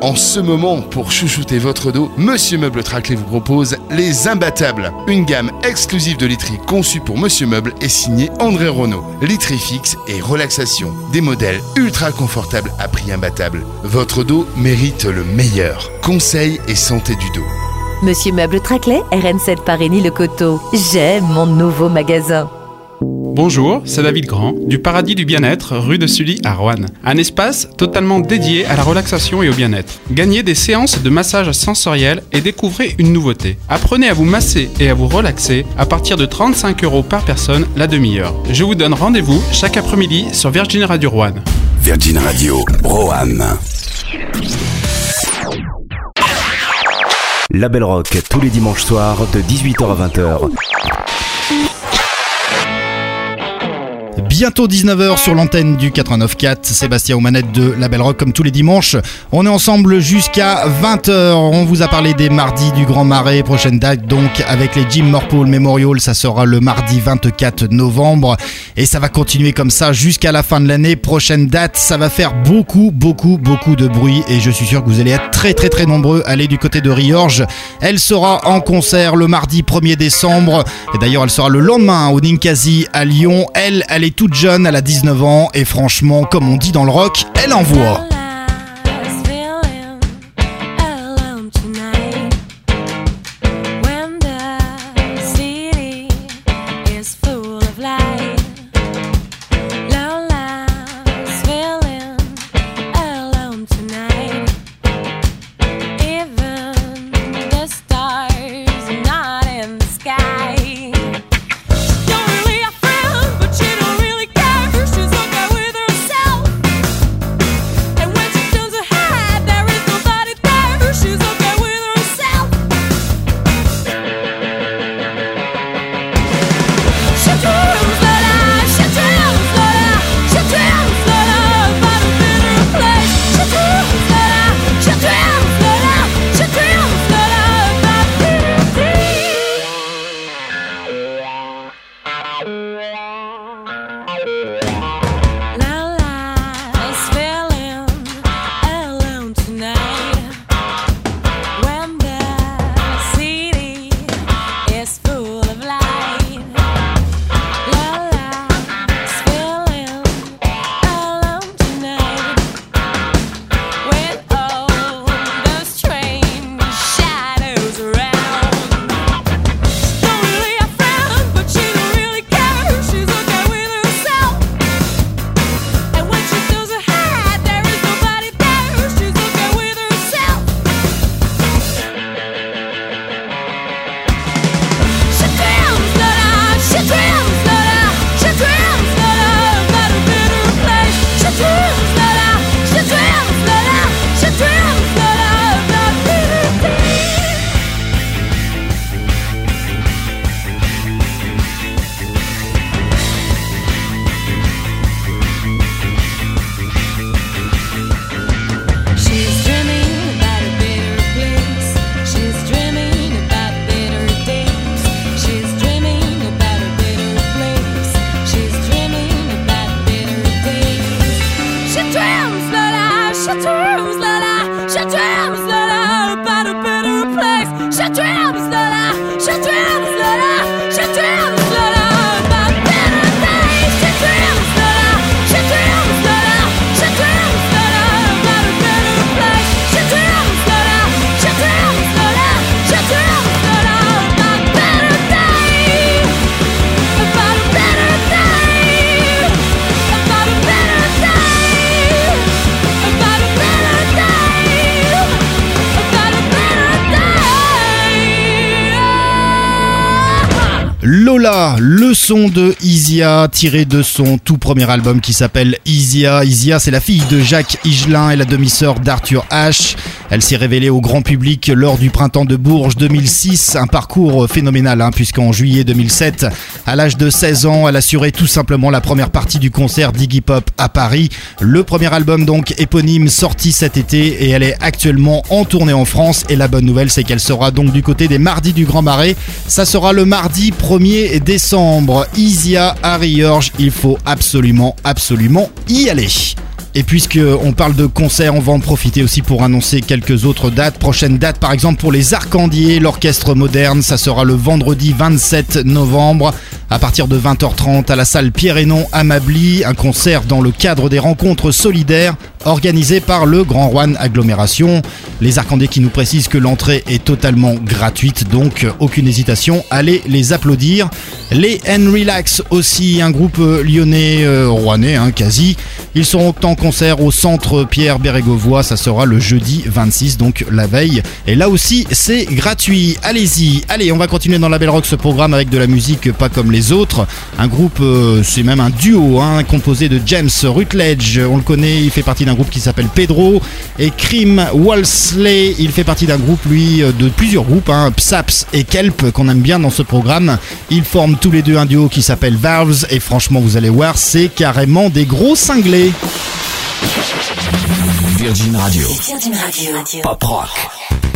En ce moment, pour chouchouter votre dos, Monsieur Meuble Traclay vous propose Les Imbattables, une gamme exclusive de literie conçue pour Monsieur Meuble et signée André Renault. Literie fixe et relaxation, des modèles ultra confortables à prix imbattable. Votre dos mérite le meilleur. Conseil et santé du dos. Monsieur Meuble Traclay, RN7 Parény Le Coteau. J'aime mon nouveau magasin. Bonjour, c'est David Grand, du Paradis du Bien-être, rue de Sully à Roanne. Un espace totalement dédié à la relaxation et au bien-être. Gagnez des séances de massage sensoriel et découvrez une nouveauté. Apprenez à vous masser et à vous relaxer à partir de 35 euros par personne la demi-heure. Je vous donne rendez-vous chaque après-midi sur Virgin Radio Roanne. Virgin Radio, Roanne. La Belle Rock, tous les dimanches soirs de 18h à 20h. Bientôt 19h sur l'antenne du 89.4. Sébastien aux manettes de La Belle Rock comme tous les dimanches. On est ensemble jusqu'à 20h. On vous a parlé des mardis du Grand Marais. Prochaine date donc avec les Jim Morpole Memorial. Ça sera le mardi 24 novembre. Et ça va continuer comme ça jusqu'à la fin de l'année. Prochaine date, ça va faire beaucoup, beaucoup, beaucoup de bruit. Et je suis sûr que vous allez être très, très, très nombreux à aller du côté de Riorges. Elle sera en concert le mardi 1er décembre. Et d'ailleurs, elle sera le lendemain au Ninkasi à Lyon. Elle, elle est toute jeune, elle a 19 ans. Et franchement, comme on dit dans le rock, elle envoie. Son de Isia, tiré de son tout premier album qui s'appelle Isia. Isia, c'est la fille de Jacques Higelin et la demi-sœur d'Arthur H. Elle s'est révélée au grand public lors du printemps de Bourges 2006, un parcours phénoménal hein, puisqu'en juillet 2007, à l'âge de 16 ans, elle assurait tout simplement la première partie du concert d'Iggy Pop à Paris. Le premier album donc éponyme sorti cet été et elle est actuellement en tournée en France et la bonne nouvelle c'est qu'elle sera donc du côté des mardis du Grand Marais. Ça sera le mardi 1er décembre. Isia à Riorge, il faut absolument, absolument y aller. Et puisque on parle de concerts, on va en profiter aussi pour annoncer quelques autres dates. Prochaine date par exemple pour les Arcandiers, l'orchestre moderne, ça sera le vendredi 27 novembre à partir de 20h30 à la salle Pierre-Hénon à un concert dans le cadre des rencontres solidaires organisées par le Grand Rouen Agglomération. Les Arcandiers qui nous précisent que l'entrée est totalement gratuite, donc aucune hésitation, allez les applaudir. Les N Relax aussi, un groupe lyonnais, euh, rouennais hein, quasi. Ils seront en concert au centre Pierre Bérégovois, ça sera le jeudi 26, donc la veille. Et là aussi, c'est gratuit. Allez-y. Allez, on va continuer dans la Belle Rock ce programme avec de la musique pas comme les autres. Un groupe, euh, c'est même un duo, hein, composé de James Rutledge, on le connaît, il fait partie d'un groupe qui s'appelle Pedro, et Krim Walsley, il fait partie d'un groupe, lui, euh, de plusieurs groupes, hein, Psaps et Kelp, qu'on aime bien dans ce programme. Ils forment tous les deux un duo qui s'appelle Valves, et franchement, vous allez voir, c'est carrément des gros cinglés. Virgin Radio. Virgin Radio. Pop Rock.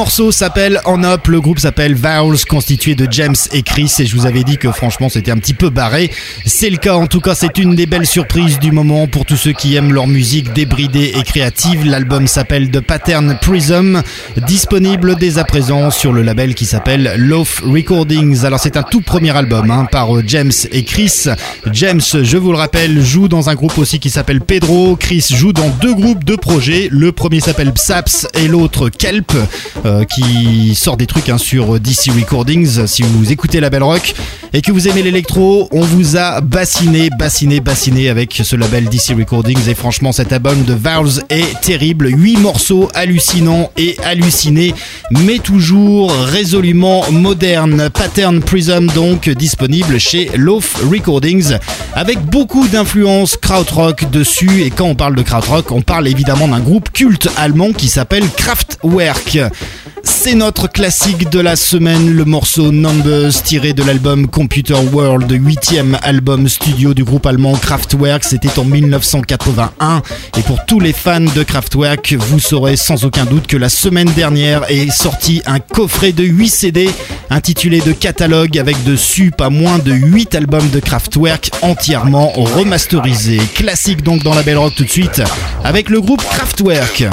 Le s'appelle En Up, le groupe s'appelle Vowels, constitué de James et Chris, et je vous avais dit que franchement c'était un petit peu barré. C'est le cas, en tout cas c'est une des belles surprises du moment pour tous ceux qui aiment leur musique débridée et créative. L'album s'appelle The Pattern Prism, disponible dès à présent sur le label qui s'appelle Loaf Recordings. Alors c'est un tout premier album hein, par James et Chris. James, je vous le rappelle, joue dans un groupe aussi qui s'appelle Pedro. Chris joue dans deux groupes, deux projets. Le premier s'appelle Psaps et l'autre Kelp, euh, qui sort des trucs hein, sur DC Recordings. Si vous écoutez la Belle Rock et que vous aimez l'électro, on vous a bassiné, bassiné, bassiné avec ce label DC Recordings. Et franchement, cet album de Valves est terrible. 8 morceaux hallucinants et hallucinés, mais toujours résolument moderne. Pattern Prism donc disponible chez Loaf Recordings avec beaucoup d'influence krautrock dessus. Et quand on parle de krautrock, on parle évidemment d'un groupe culte allemand qui s'appelle Kraftwerk. C'est notre classique de la semaine, le morceau Numbers tiré de l'album Computer World, huitième album studio du groupe allemand Kraftwerk. C'était en 1981. Et pour tous les fans de Kraftwerk, vous saurez sans aucun doute que la semaine dernière est sorti un coffret de 8 CD intitulé de catalogue avec dessus pas moins de 8 albums de Kraftwerk entièrement remasterisés. Classique donc dans la belle rock tout de suite avec le groupe Kraftwerk.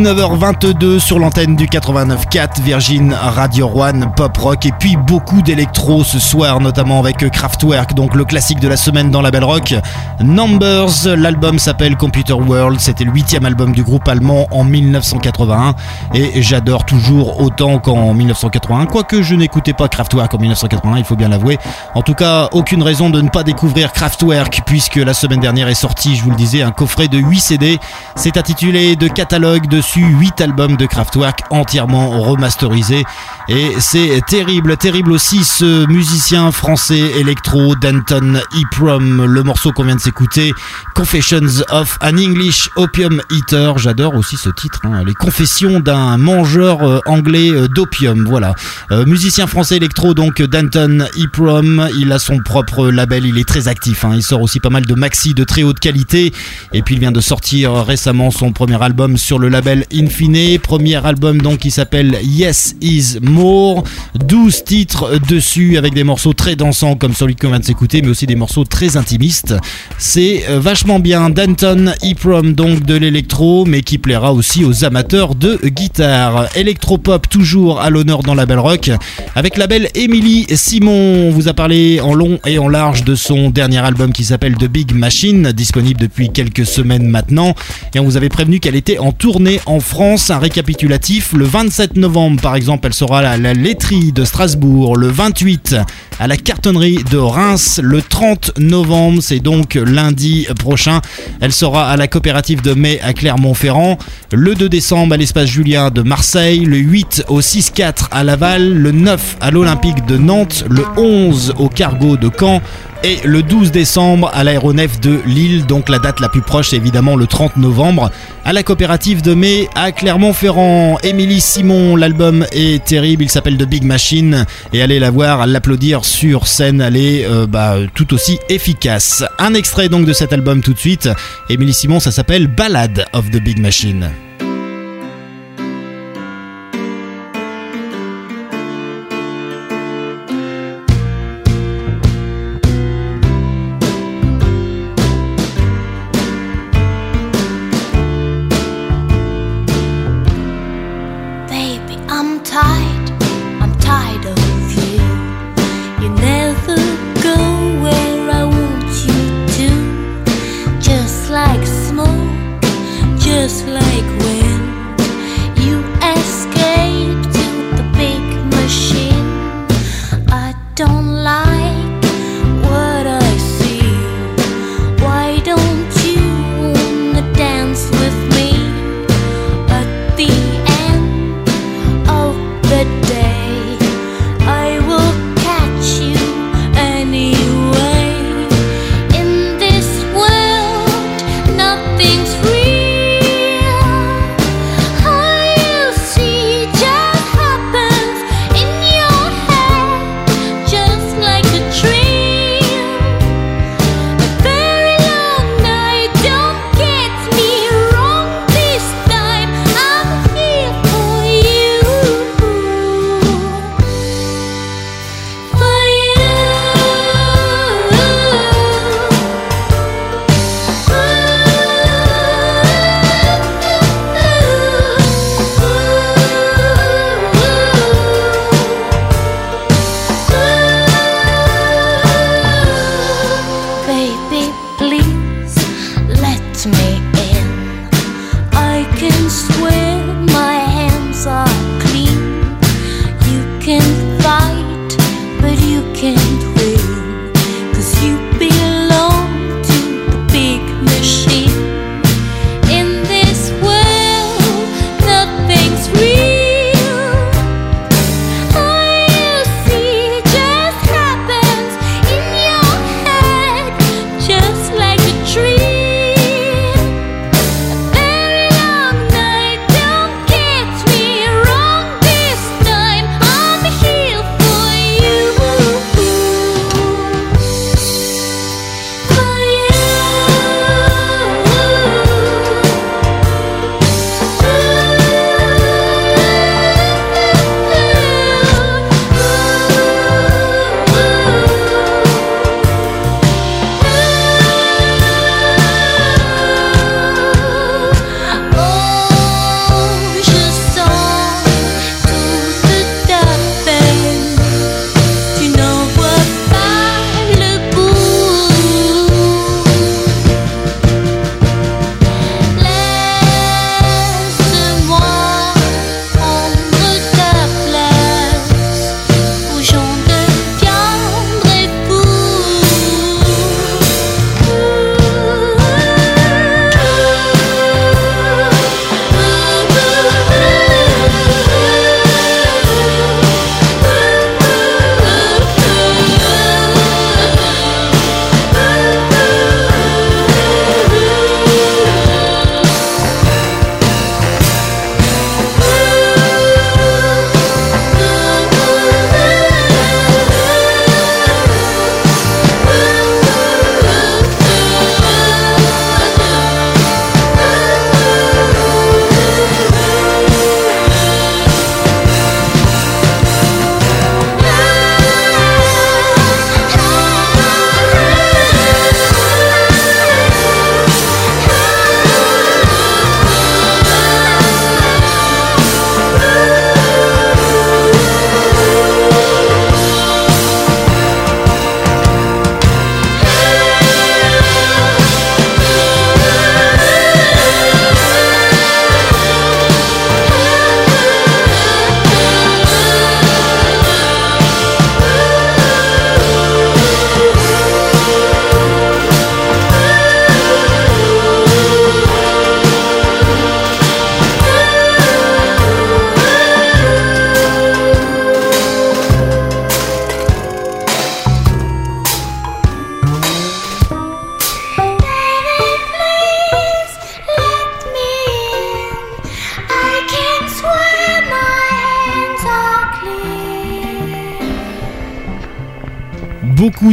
19h22 sur l'antenne du 89.4 Virgin Radio One Pop Rock et puis beaucoup d'électro ce soir notamment avec Kraftwerk donc le classique de la semaine dans la Belle Rock. Numbers l'album s'appelle Computer World c'était le huitième album du groupe allemand en 1981 et j'adore toujours autant qu'en 1981 quoique je n'écoutais pas Kraftwerk en 1981 il faut bien l'avouer. En tout cas aucune raison de ne pas découvrir Kraftwerk puisque la semaine dernière est sorti je vous le disais un coffret de 8 CD c'est intitulé de catalogue dessus 8 albums de Kraftwerk entièrement remasterisés et c'est terrible, terrible aussi ce musicien français électro Denton Iprom, le morceau qu'on vient de s'écouter, Confessions of an English Opium Eater, j'adore aussi ce titre, hein, les confessions d'un mangeur euh, anglais euh, d'opium, voilà. Euh, musicien français électro donc Denton Iprom, il a son propre label, il est très actif, hein, il sort aussi pas mal de maxi de très haute qualité. Et puis il vient de sortir récemment son premier album sur le label Infine, premier album donc qui s'appelle Yes Is More, 12 titres dessus avec des morceaux très dansants comme celui qu'on vient de s'écouter mais aussi des morceaux très intimistes. C'est euh, vachement bien Denton Iprom donc de l'électro mais qui plaira aussi aux amateurs de guitare. Electropop toujours à l'honneur dans la Belle Rock avec la belle Emily Simon. On vous a parlé en long et en large de son dernier album qui s'appelle The Big Machine disponible depuis quelques semaines maintenant et on vous avait prévenu qu'elle était en tournée en France. Un récapitulatif, le 27 novembre par exemple, elle sera à la laiterie de Strasbourg, le 28 à la cartonnerie de Reims, le 30 novembre, c'est donc lundi prochain. Elle sera à la coopérative de mai à Clermont-Ferrand, le 2 décembre à l'espace Julien de Marseille, le 8 au 6-4 à Laval, le 9 à l'Olympique de Nantes, le 11 au Cargo de Caen, et le 12 décembre à l'aéronef de Lille. Donc la date la plus proche, évidemment le 30 novembre à la coopérative de mai à Clermont-Ferrand. Émilie Simon, l'album est terrible, il s'appelle The Big Machine et allez la voir, l'applaudir sur scène, elle est euh, bah, tout aussi efficace. Un extrait donc de cet album tout de suite. Émilie Simon, ça s'appelle Ballad of the Big Machine.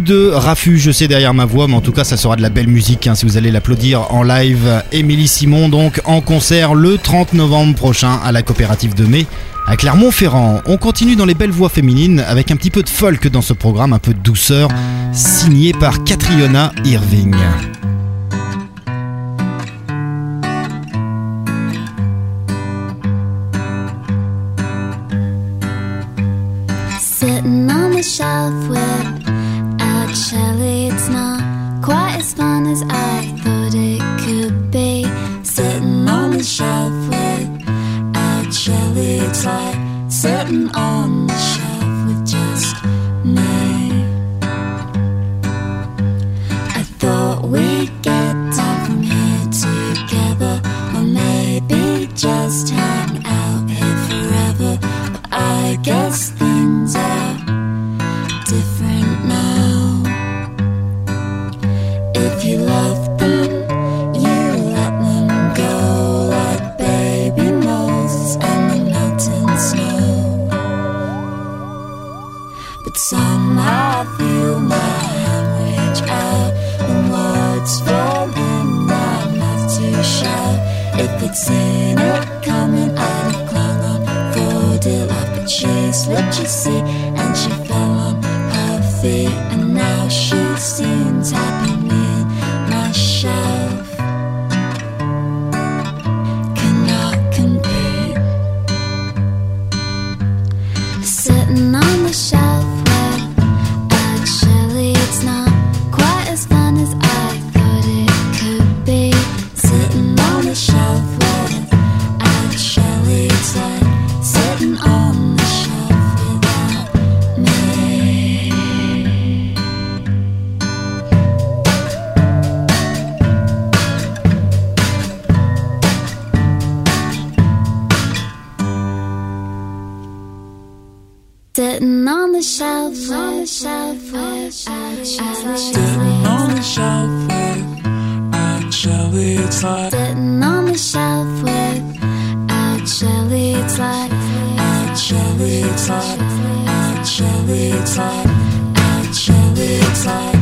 de Rafu, je sais derrière ma voix, mais en tout cas, ça sera de la belle musique hein, si vous allez l'applaudir en live. Émilie Simon, donc en concert le 30 novembre prochain à la coopérative de mai à Clermont-Ferrand. On continue dans les belles voix féminines avec un petit peu de folk dans ce programme, un peu de douceur, signé par Catriona Irving. Sitting on the shelf, on the shelf, sitting on the shelf with out jelly. It's like sitting on the shelf with out jelly. It's like out jelly. It's like out jelly. It's like out jelly. It's like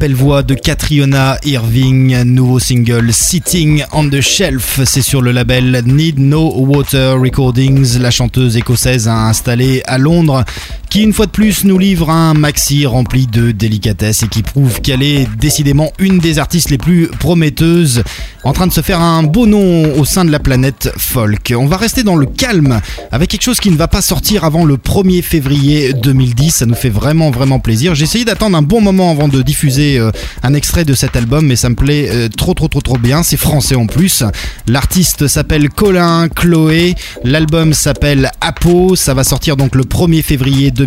belle voix de Catriona Irving, nouveau single Sitting on the Shelf, c'est sur le label Need No Water Recordings. La chanteuse écossaise a installé à Londres qui une fois de plus nous livre un maxi rempli de délicatesse et qui prouve qu'elle est décidément une des artistes les plus prometteuses, en train de se faire un beau nom au sein de la planète folk. On va rester dans le calme avec quelque chose qui ne va pas sortir avant le 1er février 2010, ça nous fait vraiment vraiment plaisir. J'ai essayé d'attendre un bon moment avant de diffuser euh, un extrait de cet album, mais ça me plaît euh, trop trop trop trop bien, c'est français en plus. L'artiste s'appelle Colin Chloé, l'album s'appelle Apo, ça va sortir donc le 1er février 2010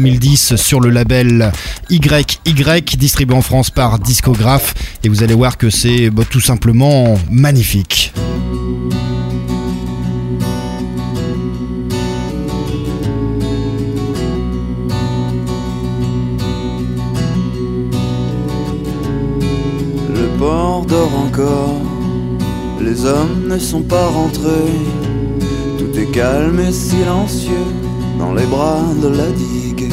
sur le label YY, distribué en France par Discographe. Et vous allez voir que c'est bah, tout simplement magnifique. Le port dort encore, les hommes ne sont pas rentrés, tout est calme et silencieux dans les bras de la digue.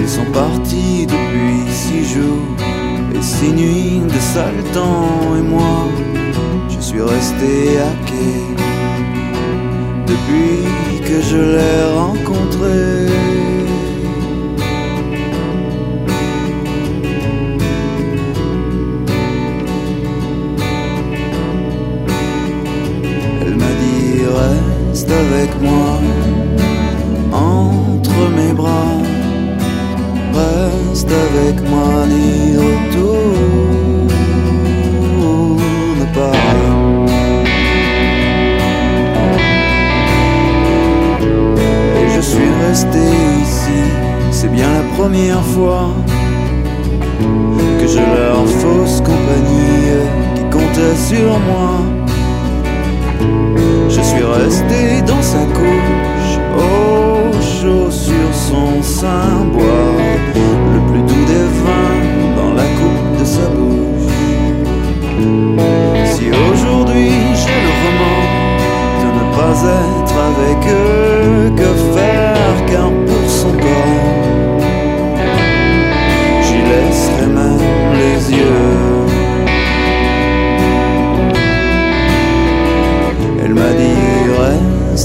Ils sont partis depuis six jours et six nuits de sale et moi, je suis resté à quai depuis que je l'ai rencontré. Avec moi entre mes bras, reste avec moi, n'y retourne pas. Je suis resté ici, c'est bien la première fois que je leur fausse compagnie qui comptait sur moi. Resté dans sa couche, au chaud sur son sein, boire le plus doux des vins dans la coupe de sa bouche. Si aujourd'hui j'ai le roman de ne pas être avec eux, que faire car pour son corps, j'y laisserai même les yeux.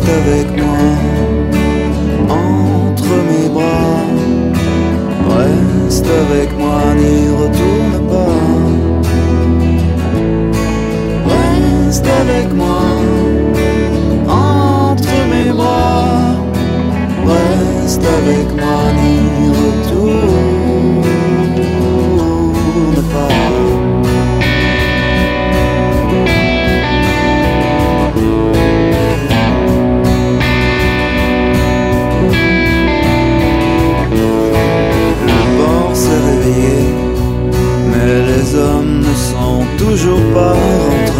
Avec moi entre mes bras, reste avec moi, n'y retourne pas. Reste avec moi entre mes bras, reste avec moi,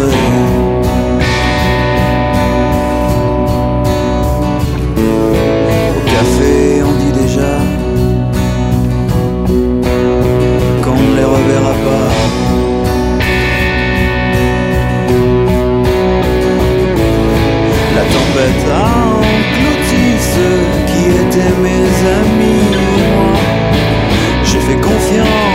Au café, on dit déjà qu'on ne les reverra pas. La tempête a englouti ceux qui étaient mes amis. J'ai fait confiance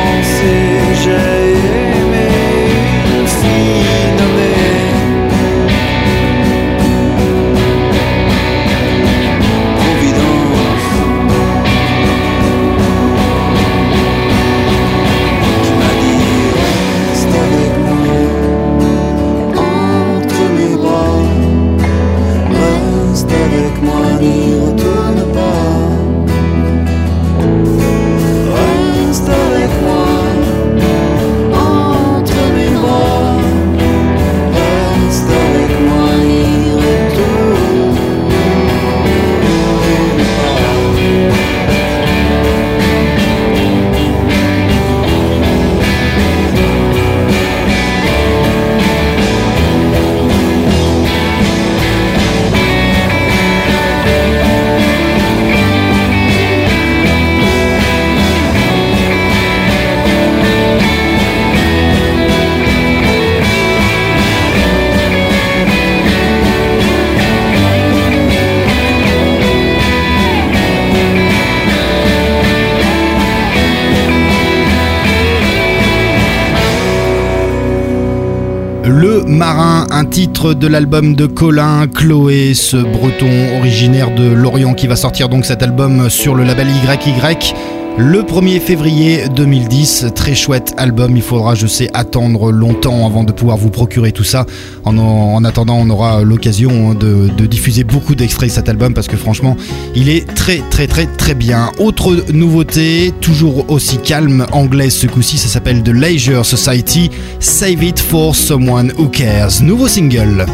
Le Marin, un titre de l'album de Colin Chloé, ce breton originaire de Lorient qui va sortir donc cet album sur le label YY. Le 1er février 2010, très chouette album, il faudra je sais attendre longtemps avant de pouvoir vous procurer tout ça. En, en attendant on aura l'occasion de, de diffuser beaucoup d'extraits de cet album parce que franchement il est très très très très bien. Autre nouveauté, toujours aussi calme, anglaise ce coup-ci, ça s'appelle The Leisure Society, Save It For Someone Who Cares. Nouveau single.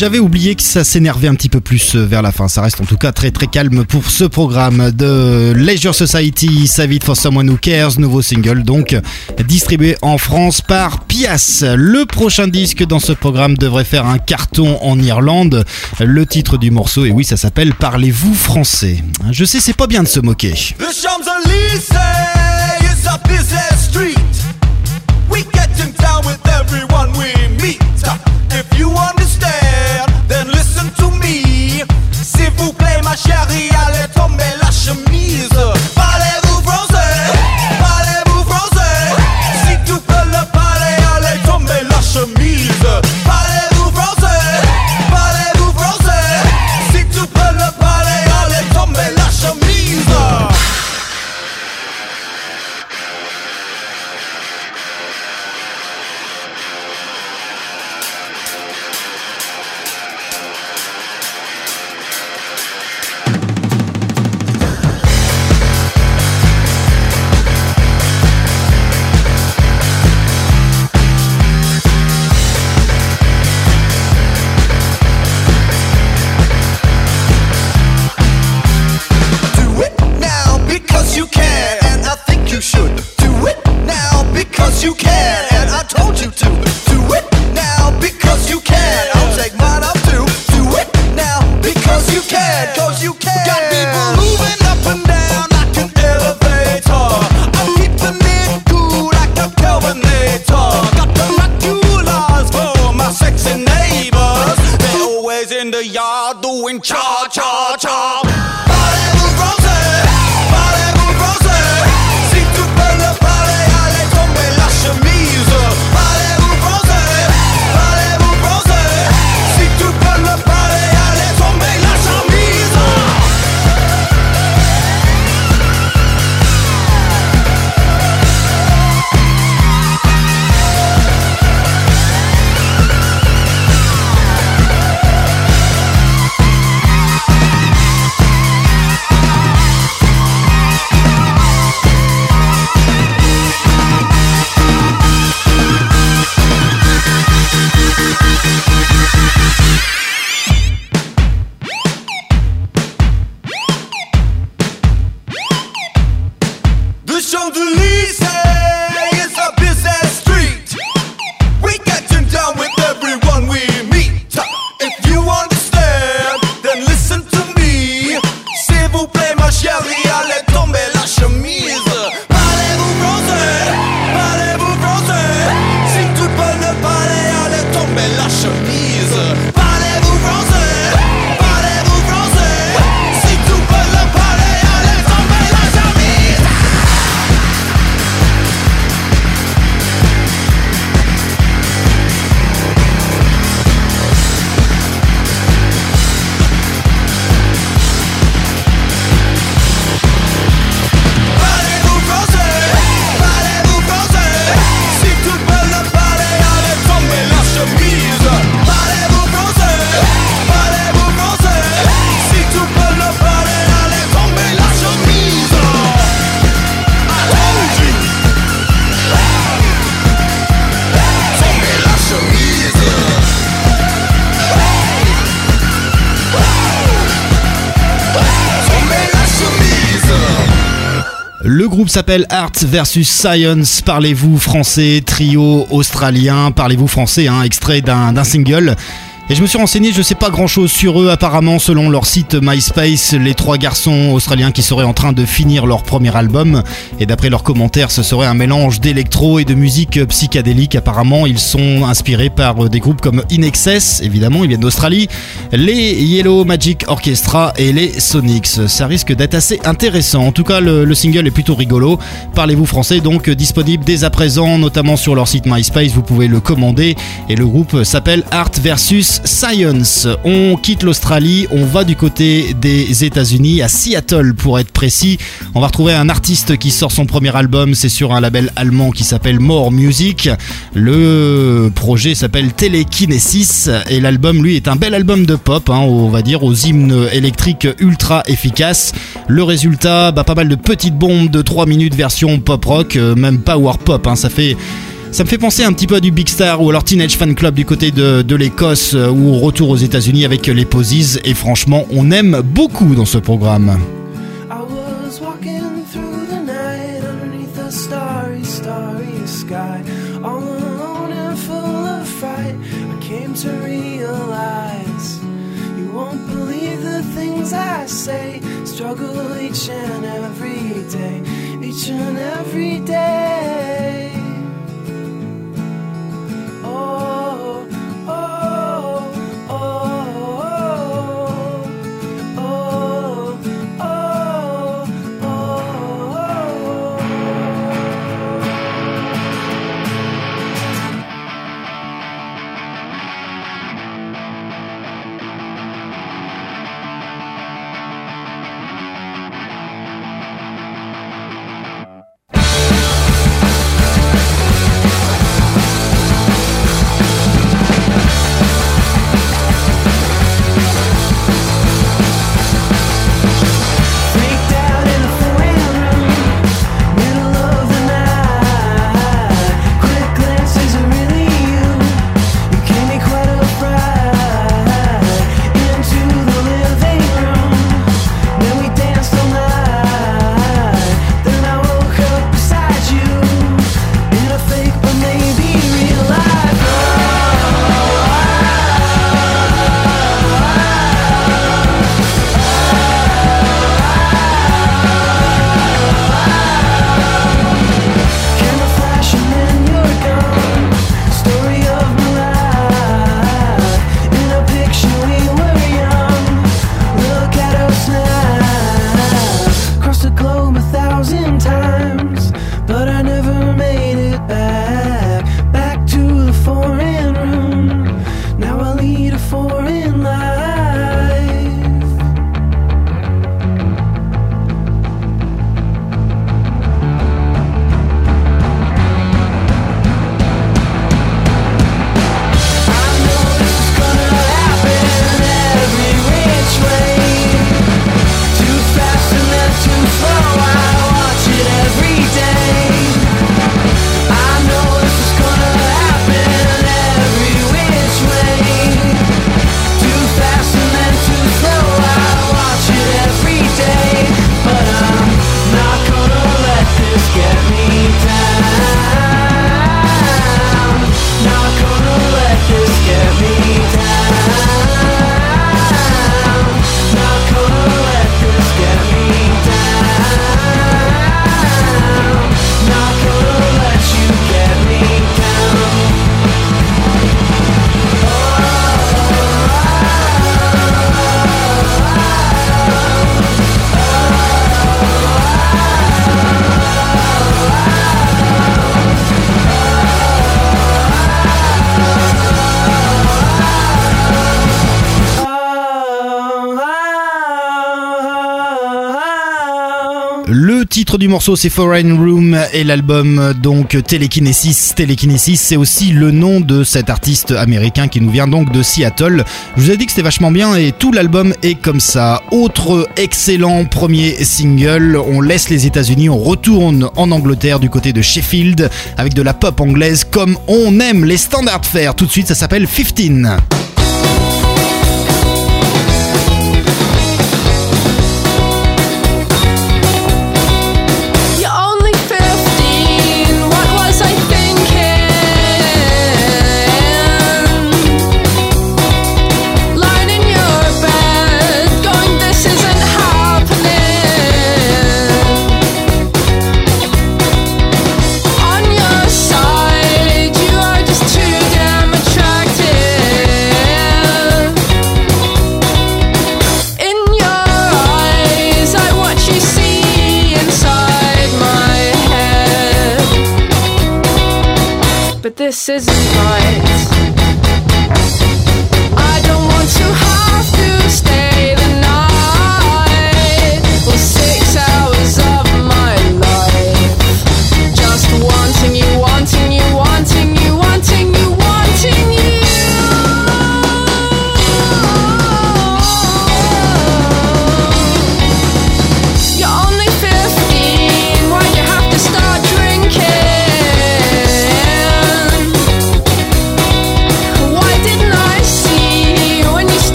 J'avais oublié que ça s'énervait un petit peu plus euh, vers la fin. Ça reste en tout cas très très calme pour ce programme de Leisure Society, Save It for Someone Who Cares, nouveau single donc distribué en France par Pias. Le prochain disque dans ce programme devrait faire un carton en Irlande. Le titre du morceau, et oui, ça s'appelle Parlez-vous français. Je sais, c'est pas bien de se moquer. S'appelle Art versus Science. Parlez-vous français, trio australien? Parlez-vous français, hein, extrait d'un d'un single. Et je me suis renseigné, je sais pas grand chose sur eux apparemment selon leur site MySpace, les trois garçons australiens qui seraient en train de finir leur premier album. Et d'après leurs commentaires, ce serait un mélange d'électro et de musique psychédélique. Apparemment, ils sont inspirés par des groupes comme In Excess, évidemment, ils viennent d'Australie, les Yellow Magic Orchestra et les Sonics. Ça risque d'être assez intéressant. En tout cas, le, le single est plutôt rigolo. Parlez-vous français, donc disponible dès à présent, notamment sur leur site MySpace. Vous pouvez le commander. Et le groupe s'appelle Art versus Science. On quitte l'Australie, on va du côté des États-Unis, à Seattle pour être précis. On va retrouver un artiste qui sort son premier album. C'est sur un label allemand qui s'appelle More Music. Le projet s'appelle Telekinesis et l'album, lui, est un bel album de pop, hein, on va dire, aux hymnes électriques ultra efficaces. Le résultat, bah, pas mal de petites bombes de 3 minutes version pop rock, euh, même power pop. hein, ça fait. Ça me fait penser un petit peu à du Big Star ou alors Teenage Fan Club du côté de, de l'Écosse euh, ou retour aux États-Unis avec les Posies. Et franchement, on aime beaucoup dans ce programme. Oh, morceau c'est Foreign Room et l'album donc Telekinesis. Telekinesis c'est aussi le nom de cet artiste américain qui nous vient donc de Seattle. Je vous ai dit que c'était vachement bien et tout l'album est comme ça. Autre excellent premier single, on laisse les États-Unis, on retourne en Angleterre du côté de Sheffield avec de la pop anglaise comme on aime les standards faire. Tout de suite ça s'appelle 15.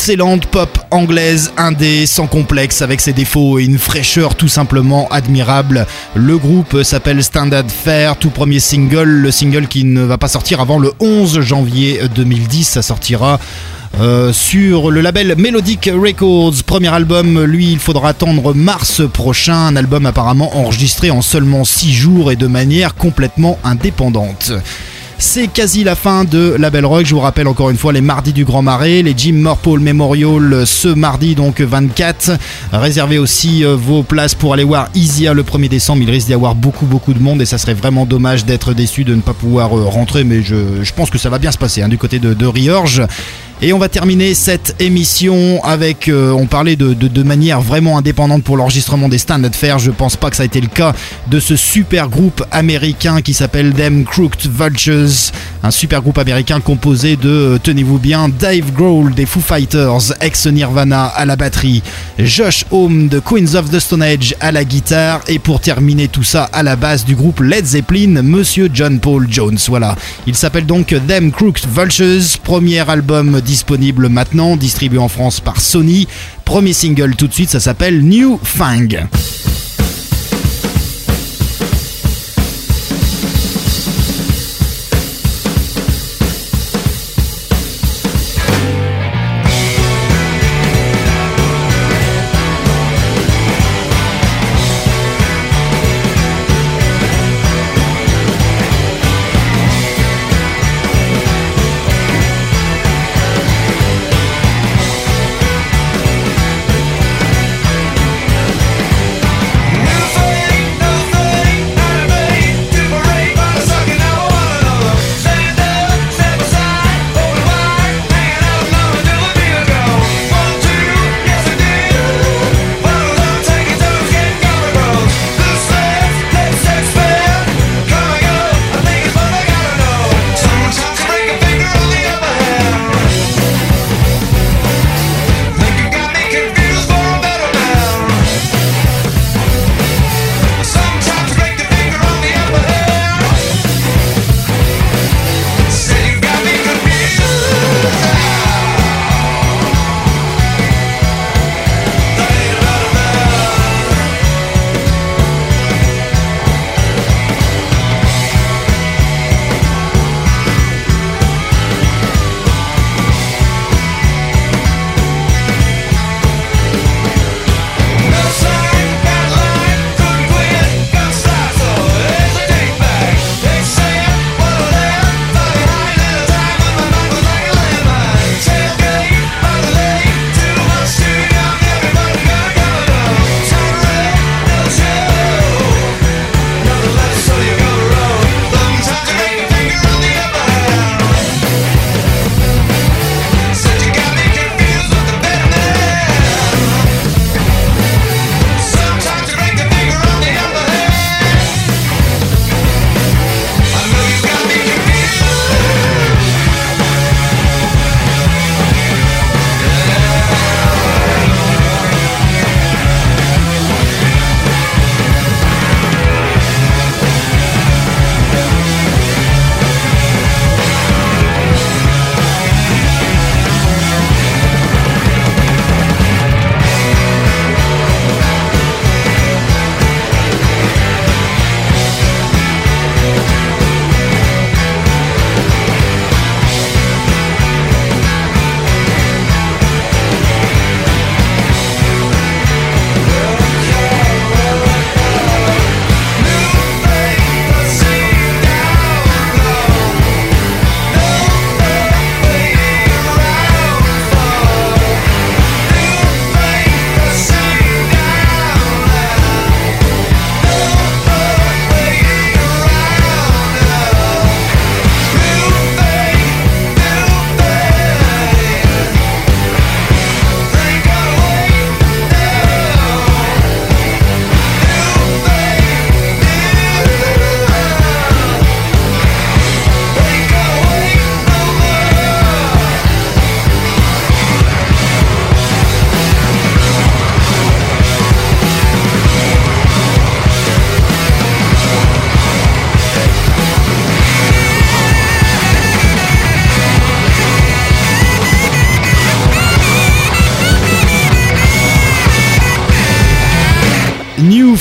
Excellente pop anglaise, indé, sans complexe, avec ses défauts et une fraîcheur tout simplement admirable. Le groupe s'appelle Standard Fair, tout premier single, le single qui ne va pas sortir avant le 11 janvier 2010, ça sortira euh, sur le label Melodic Records. Premier album, lui, il faudra attendre mars prochain. Un album apparemment enregistré en seulement 6 jours et de manière complètement indépendante. C'est quasi la fin de la Belle Rock. Je vous rappelle encore une fois les mardis du Grand Marais, les Jim Morpole Memorial ce mardi donc 24. Réservez aussi euh, vos places pour aller voir Isia le 1er décembre. Il risque d'y avoir beaucoup beaucoup de monde et ça serait vraiment dommage d'être déçu de ne pas pouvoir euh, rentrer. Mais je, pense que ça va bien se passer hein, du côté de, de Riorges. Et on va terminer cette émission avec, euh, on parlait de, de, de manière vraiment indépendante pour l'enregistrement des standards fair. Je pense pas que ça a été le cas de ce super groupe américain qui s'appelle Them Crooked Vultures. Un super groupe américain composé de, euh, tenez-vous bien, Dave Grohl des Foo Fighters, ex-Nirvana à la batterie, Josh Homme de Queens of the Stone Age à la guitare et pour terminer tout ça à la base du groupe Led Zeppelin, Monsieur John Paul Jones. Voilà. Il s'appelle donc Them Crooked Vultures, premier album disponible maintenant, distribué en France par Sony. Premier single tout de suite, ça s'appelle New Fang.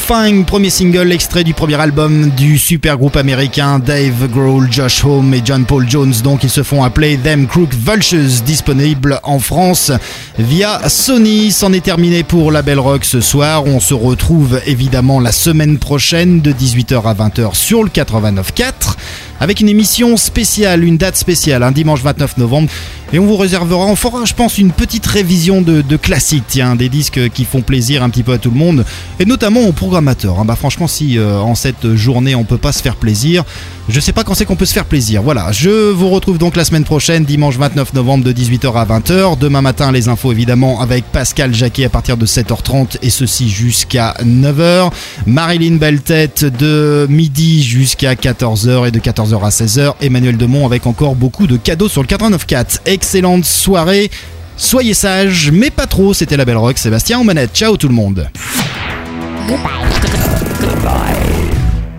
Premier single extrait du premier album du super groupe américain Dave Grohl, Josh Homme et John Paul Jones. Donc ils se font appeler Them Crook Vultures, disponible en France via Sony. C'en est terminé pour la Belle Rock ce soir. On se retrouve évidemment la semaine prochaine de 18h à 20h sur le 89.4 avec une émission spéciale, une date spéciale, un dimanche 29 novembre. Et on vous réservera, on fera, je pense, une petite révision de, de classiques, tiens, des disques qui font plaisir un petit peu à tout le monde, et notamment aux programmateurs. hein. Bah, franchement, si euh, en cette journée on peut pas se faire plaisir, je sais pas quand c'est qu'on peut se faire plaisir. Voilà, je vous retrouve donc la semaine prochaine, dimanche 29 novembre de 18h à 20h. Demain matin, les infos évidemment avec Pascal Jacquet à partir de 7h30 et ceci jusqu'à 9h. Marilyn Belletête de midi jusqu'à 14h et de 14h à 16h. Emmanuel Demont avec encore beaucoup de cadeaux sur le 89.4. Excellente soirée. Soyez sages, mais pas trop. C'était la Belle Rock. Sébastien en manette. Ciao tout le monde.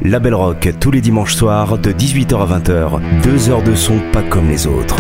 La Belle Rock tous les dimanches soirs de 18h à 20h. Deux heures de son pas comme les autres.